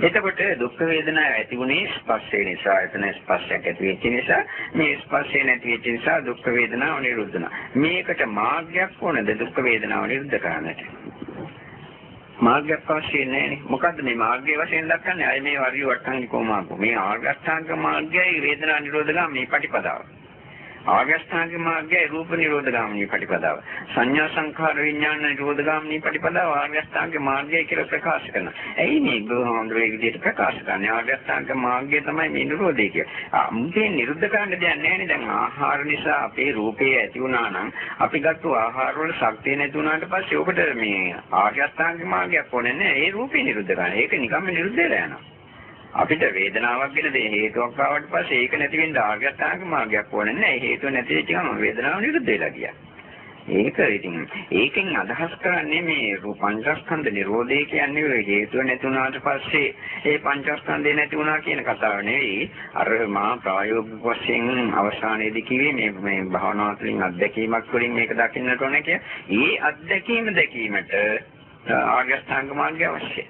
එතකොට දුක් වේදනාව ඇති වුණේ ස්පර්ශය නිසා එතන ස්පර්ශයක් ඇති වෙච්ච නිසා මේ ස්පර්ශය නැති වෙච්ච නිසා දුක් වේදනාව නිරුද්ධ වෙනවා. මේකට මාර්ගයක් ඕනද දුක් වේදනාව නිරුද්ධ කරන්නට? මාර්ගයක් අවශ්‍ය නැහැ මොකද්ද මේ මාර්ගය වශයෙන් දක්වන්නේ? අය මේ වරිය වට්ටංගිකෝ මාර්ගය. මේ ආර්ගස්ථාංග මාර්ගයයි වේදනා නිරෝධ ගාම මේ ප්‍රතිපදාව. ආගස්ථාංග මාර්ගයේ රූප නිරෝධ ගාමිනී ප්‍රතිපදාව. සංඥා සංඛාර විඥාන නිරෝධ ගාමිනී ප්‍රතිපදාව ආගස්ථාංග මාර්ගය කියලා ප්‍රකාශ කරනවා. ඇයි මේ බුදුහාමුදුරේ විදිහට ප්‍රකාශ කරන්නේ? ආගස්ථාංග මාර්ගය තමයි මේ නිරෝධය කියන්නේ. ආ මුදේ නිරුද්ධ කරන්න දෙයක් නැහැ දැන් ආහාර නිසා අපේ රූපේ ඇති වුණා නම් අපි ගත්ත ආහාර වල ශක්තිය නැති වුණාට පස්සේ ඔබට මේ ආගස්ථාංග මාර්ගයක් ඕනේ නැහැ. ඒ රූපේ නිරුද්ධ කරන්න. ඒක නිකම්ම නිරුද්ධ වෙලා යනවා. අපිට වේදනාවක් ගැන දේ හේතුවක් ආවට පස්සේ ඒක නැති වෙන්න ආර්යතාවක මාර්ගයක් ඕනේ නැහැ. හේතුව නැති වෙච්ච ගමන් වේදනාව නිරුද්ධ වෙලා ගියා. ඒක ඉතින් ඒකෙන් අදහස් කරන්නේ මේ පංචස්කන්ධ නිරෝධය කියන්නේ හේතුව නැතුණාට පස්සේ ඒ පංචස්කන්ධය නැති වුණා කියන කතාව නෙවෙයි අර මා ප්‍රායෝගික වශයෙන් අවසානයේදී කිව්වේ මේ මේ භාවනාව තුළින් අත්දැකීමක් වලින් මේක දකින්නට ඕනේ කිය. ඒ අත්දැකීම දැකීමට ආර්ය අෂ්ටාංග මාර්ගය අවශ්‍යයි.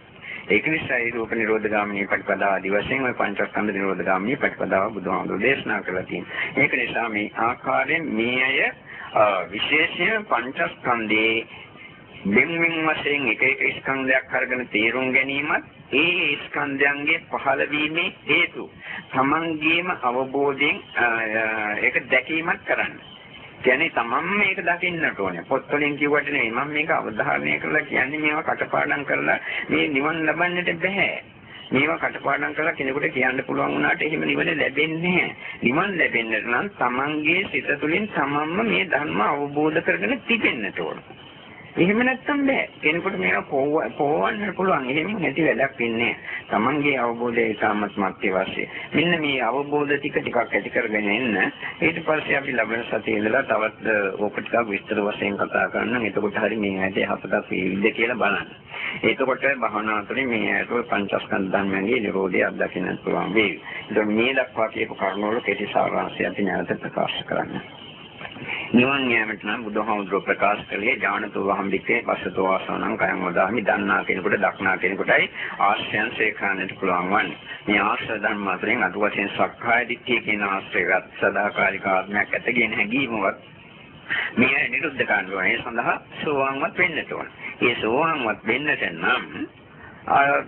ඒක නිසා ඒ රූප නිරෝධ ගාමිනී ප්‍රතිපදාව ආදි වශයෙන් ওই පංචස්කන්ධ නිරෝධ ගාමිනී ප්‍රතිපදාව බුදුහාමුදුරේ දේශනා කරලා තියෙනවා. ඒක නිසා මේ ආකාරයෙන් මේ අය විශේෂයෙන් පංචස්කන්ධයේ දෙන්මින් වශයෙන් එක එක ස්කන්ධයක් අරගෙන තේරුම් ගැනීමත් ඒ ස්කන්ධයන්ගේ පහළ වීමේ හේතු තමන්ගේම අවබෝධයෙන් ඒක දැකීමත් කරන්න. කියන්නේ තමන් මේක දකින්නට ඕනේ. පොත්වලින් කිව්වට නෙවෙයි මම මේක අවධාරණය කරලා කියන්නේ මේවා කටපාඩම් කරලා මේ නිවන් ලබන්නට බෑ. මේවා කටපාඩම් කරලා කෙනෙකුට කියන්න පුළුවන් වුණාට එහෙම නිවන ලැබෙන්නේ නැහැ. නිවන් ලැබෙන්නට නම් තමන්ගේ සිත තුළින් තමන්ම මේ ධර්ම අවබෝධ කරගෙන තිබෙන්නට ඕන. එහෙම නැත්තම් බෑ. කෙනෙකුට මේවා පොවන්න පුළුවන්. එහෙම නැති වැඩක් වෙන්නේ තමන්ගේ අවබෝධය ඉතාමත් මත්වශය. මෙන්න මේ අවබෝධ ටික ටිකක් ඇති කරගෙන එන්න. ඊට පස්සේ අපි ලබන සතියේ ඉඳලා තවත් ඕක ටිකක් විස්තර වශයෙන් කතා කරන්න. එතකොට හරි මේ ඇටේ හපතක් වේවිද කියලා බලන්න. එතකොට භවනා තුළින් මේ ඇට පංචස්කන්ධ ධර්මයන්ගේ නිරෝධය අත්දකින්න පුළුවන් වේවි. ඒක මේ දක්වා කියපු කරුණවල කෙටි සාරාංශය අපි නැවත ප්‍රකාශ කරන්න. නිවන් යාමට නම් බුදුහාමුදුරුවෝ ප්‍රකාශ කළේ ඥානතෝ වහම්බිකේ පස්සතෝ ආසනං කයං වදාමි දන්නා කෙනෙකුට දක්නා කෙනෙකුටයි ආශ්‍රයන් සේඛානට පුළුවන් වන්නේ. මේ ආශ්‍රය ධර්ම අතරින් අද වශයෙන් සක්කාය දිට්ඨිය කියන ආශ්‍රයවත් සදාකාලික ආත්මයක් ඇතගෙන හැඟීමවත් මේ නිරුද්ධ කරනවා. ඒ සඳහා සෝවාන්වත් වෙන්නට ඕන. ඒ සෝවාන්වත් වෙන්නට නම්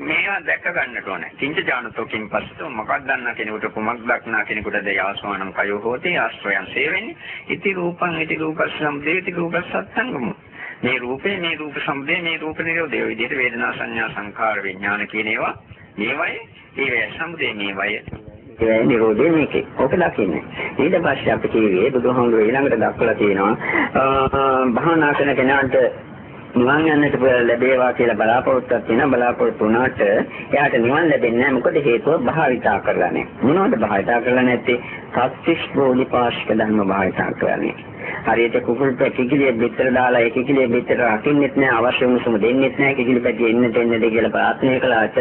මේවා දැක ගන්නට ඕනේ. කිංච ඥානතෝකින් පස්සට මොකක්ද දන්නා කෙනෙකුට කුමක් දක්නා කෙනෙකුට දයාසවණම් කයෝ හෝතේ ආශ්‍රයයන් සේවෙන්නේ. ඉති රූපං ඉති රූපස් සම්දේති රූපස් සත්තංගම. මේ රූපේ මේ රූප සම්දේ මේ රූප නිරෝධය විදිහට වේදනා සංඥා සංකාර විඥාන කියන ඒවා මේවයි ඒ සම්දේ මේවයි ඒ නිරෝධය මේකේ. ඕක දකින්නේ. ඊට පස්සේ අපි කිව්වේ බුදුහාමුදුරුවෝ ඊළඟට දක්වලා තියෙනවා භාවනා කරන කෙනාට නිවන් යන්නට ලැබේවා කියලා බලාපොරොත්තුවක් තියෙනවා. බලාපොරොත්තු වුණාට එයාට නිවන් ලැබෙන්නේ නැහැ. මොකද හේතුව භාවිතා කරලා නැහැ. මොනවද භාවිතා කරලා නැත්තේ? සත්‍විස් බෝධිපාශික ධර්ම භාවිතා කරන්නේ. හරියට කුකුල් කිකිලිය බිත්තර දාලා ඒ කිකිලිය බිත්තර රකින්නෙත් නෑ අවශ්‍ය උණුසුම දෙන්නෙත් නෑ කිකිලි පැටිය එන්න දෙන්නද කියලා ප්‍රාර්ථනා කළාට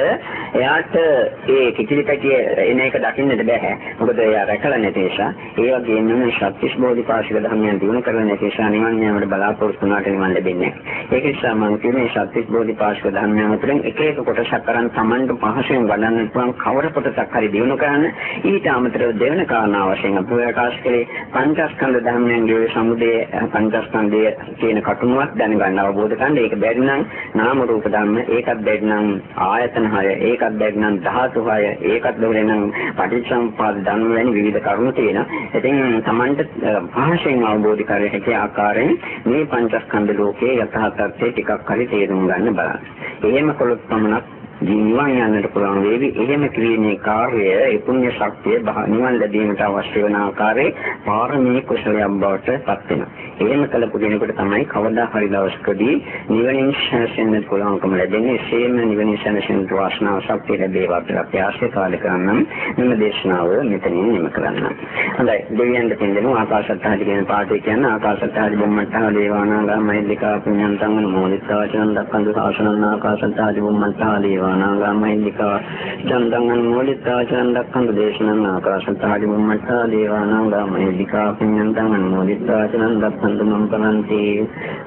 එයාට ඒ කිකිලි පැටිය එන එක දකින්නට බෑ. මොකද එයා රැකලා නැති නිසා. ඒ වගේම මේ සත්‍විස් බෝධිපාශික ධර්මයන් දිනු කරලා නැති නිසා නිවන් යාමට බලාපොරොත්තු වුණාට නිවන් ලැබෙන්නේ නෑ. ඒක නිසා මම කියන්නේ සත්‍විස් බෝධිපාශික ධර්මයන් අතරින් එක එක කොටසක් කරන් Tamanට පහසෙන් වඩන්න පුළුවන් කවර කොටසක් හරි දිනු කරන්න. ඊට අමතරව දෙවන කාරණා වශයෙන් අපි ප්‍රකාශ කළේ පංචස්කන්ධ ධර්මයන්ගේ සම සමුදය පංචස්කන්ධය කියන කටුණුවක් දැනගන්න අවබෝධ කරගන්න. ඒක බැරි නම් නාම රූප ධර්ම, ඒකත් බැරි නම් ආයතන හය, ඒකත් බැරි නම් ධාතු හය, ඒකත් බැරි නම් පටිච්චසමුපාද ධර්ම වැනි විවිධ කරුණු තියෙනවා. ඉතින් Tamanට භාෂයෙන් අවබෝධ කර හැකි ආකාරයෙන් මේ පංචස්කන්ධ ලෝකයේ යථා තත්ත්වය ටිකක් හරි තේරුම් ගන්න බලන්න. එහෙම කළොත් පමණක් නිවන් යන්නට පුළුවන් වේවි. එහෙම කිරීමේ කාර්යය ඒ පුණ්‍ය ශක්තිය නිවන් ලැබීමට අවශ්‍ය වන ආකාරයේ පාරමී කුසලයක් බවට පත් වෙනවා. එහෙම කළ පුදුනෙකුට තමයි කවදා හරි දවසකදී නිවනින් ශාසනයට පුළුවන්කම ලැබෙන්නේ. එසේම නිවනින් ශාසනයට වාසනාව ශක්තිය ලැබේවා කියලා අපි ආශය කාල කරනම් මෙන්න දේශනාව මෙතනින් නිම කරන්න. හොඳයි. දෙවියන්ට පින්දෙමු ආකාශත්හාදි කියන පාඩේ කියන ආකාශත්හාදි බොම්මත්හා දේවානාගා මහිද්దికා පුඤ්ඤන්තං නමෝදිතා චන්ද දක්ඛන්ද ශාසනං ආකාශත්හාදි බොම්මත්හා දේවා දේවානාගාමයිනිකා චන්දංගන් මොලිතා චන්දක්ඛන්ද දේශනං ආකාශතාලි මුම්මත්තා දේවානාගාමයිනිකා පුඤ්ඤන්තං මොලිතා චන්දක්ඛන්ද මං පනන්ති.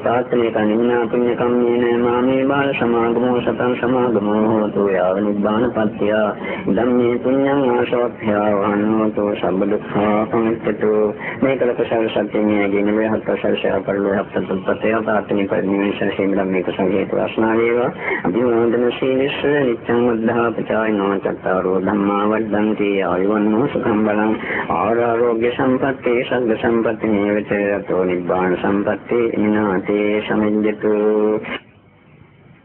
පාත්‍රේක නිම්නා පුඤ්ඤ කම්මේන මාමේ බාල සමාගමෝ සතං සමාගමෝ හෝතු යාව නිබ්බාන පත්‍ය ධම්මේ පුඤ්ඤං ආශවක්ඛ්‍යා වහන්තු සම්බ දුක්ඛා පමිච්ඡතු. මේ කළ කුසල සත්‍යමයගේ නිමේ හත් සර්ෂය පරිලෝහ සම්පතය පාත්‍රේ පරිනිවේෂණ සේමලම් මේක සංකේත වස්නා වේවා අභිවන්දන සීලස නිච්ඡං වද්ධාපචායනෝ චත්තාරෝ ධම්මා වද්දන්ති ආයුවන්නෝ සුඛං බලං ආරෝග්‍ය සම්පත්තේ සග්ග සම්පatti නේවච රතෝ නිබ්බාන සම්පatti ඉනාතේ සමිඤ්ඤතු.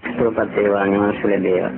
සුවපත් වේවා නිවන්සල දේවා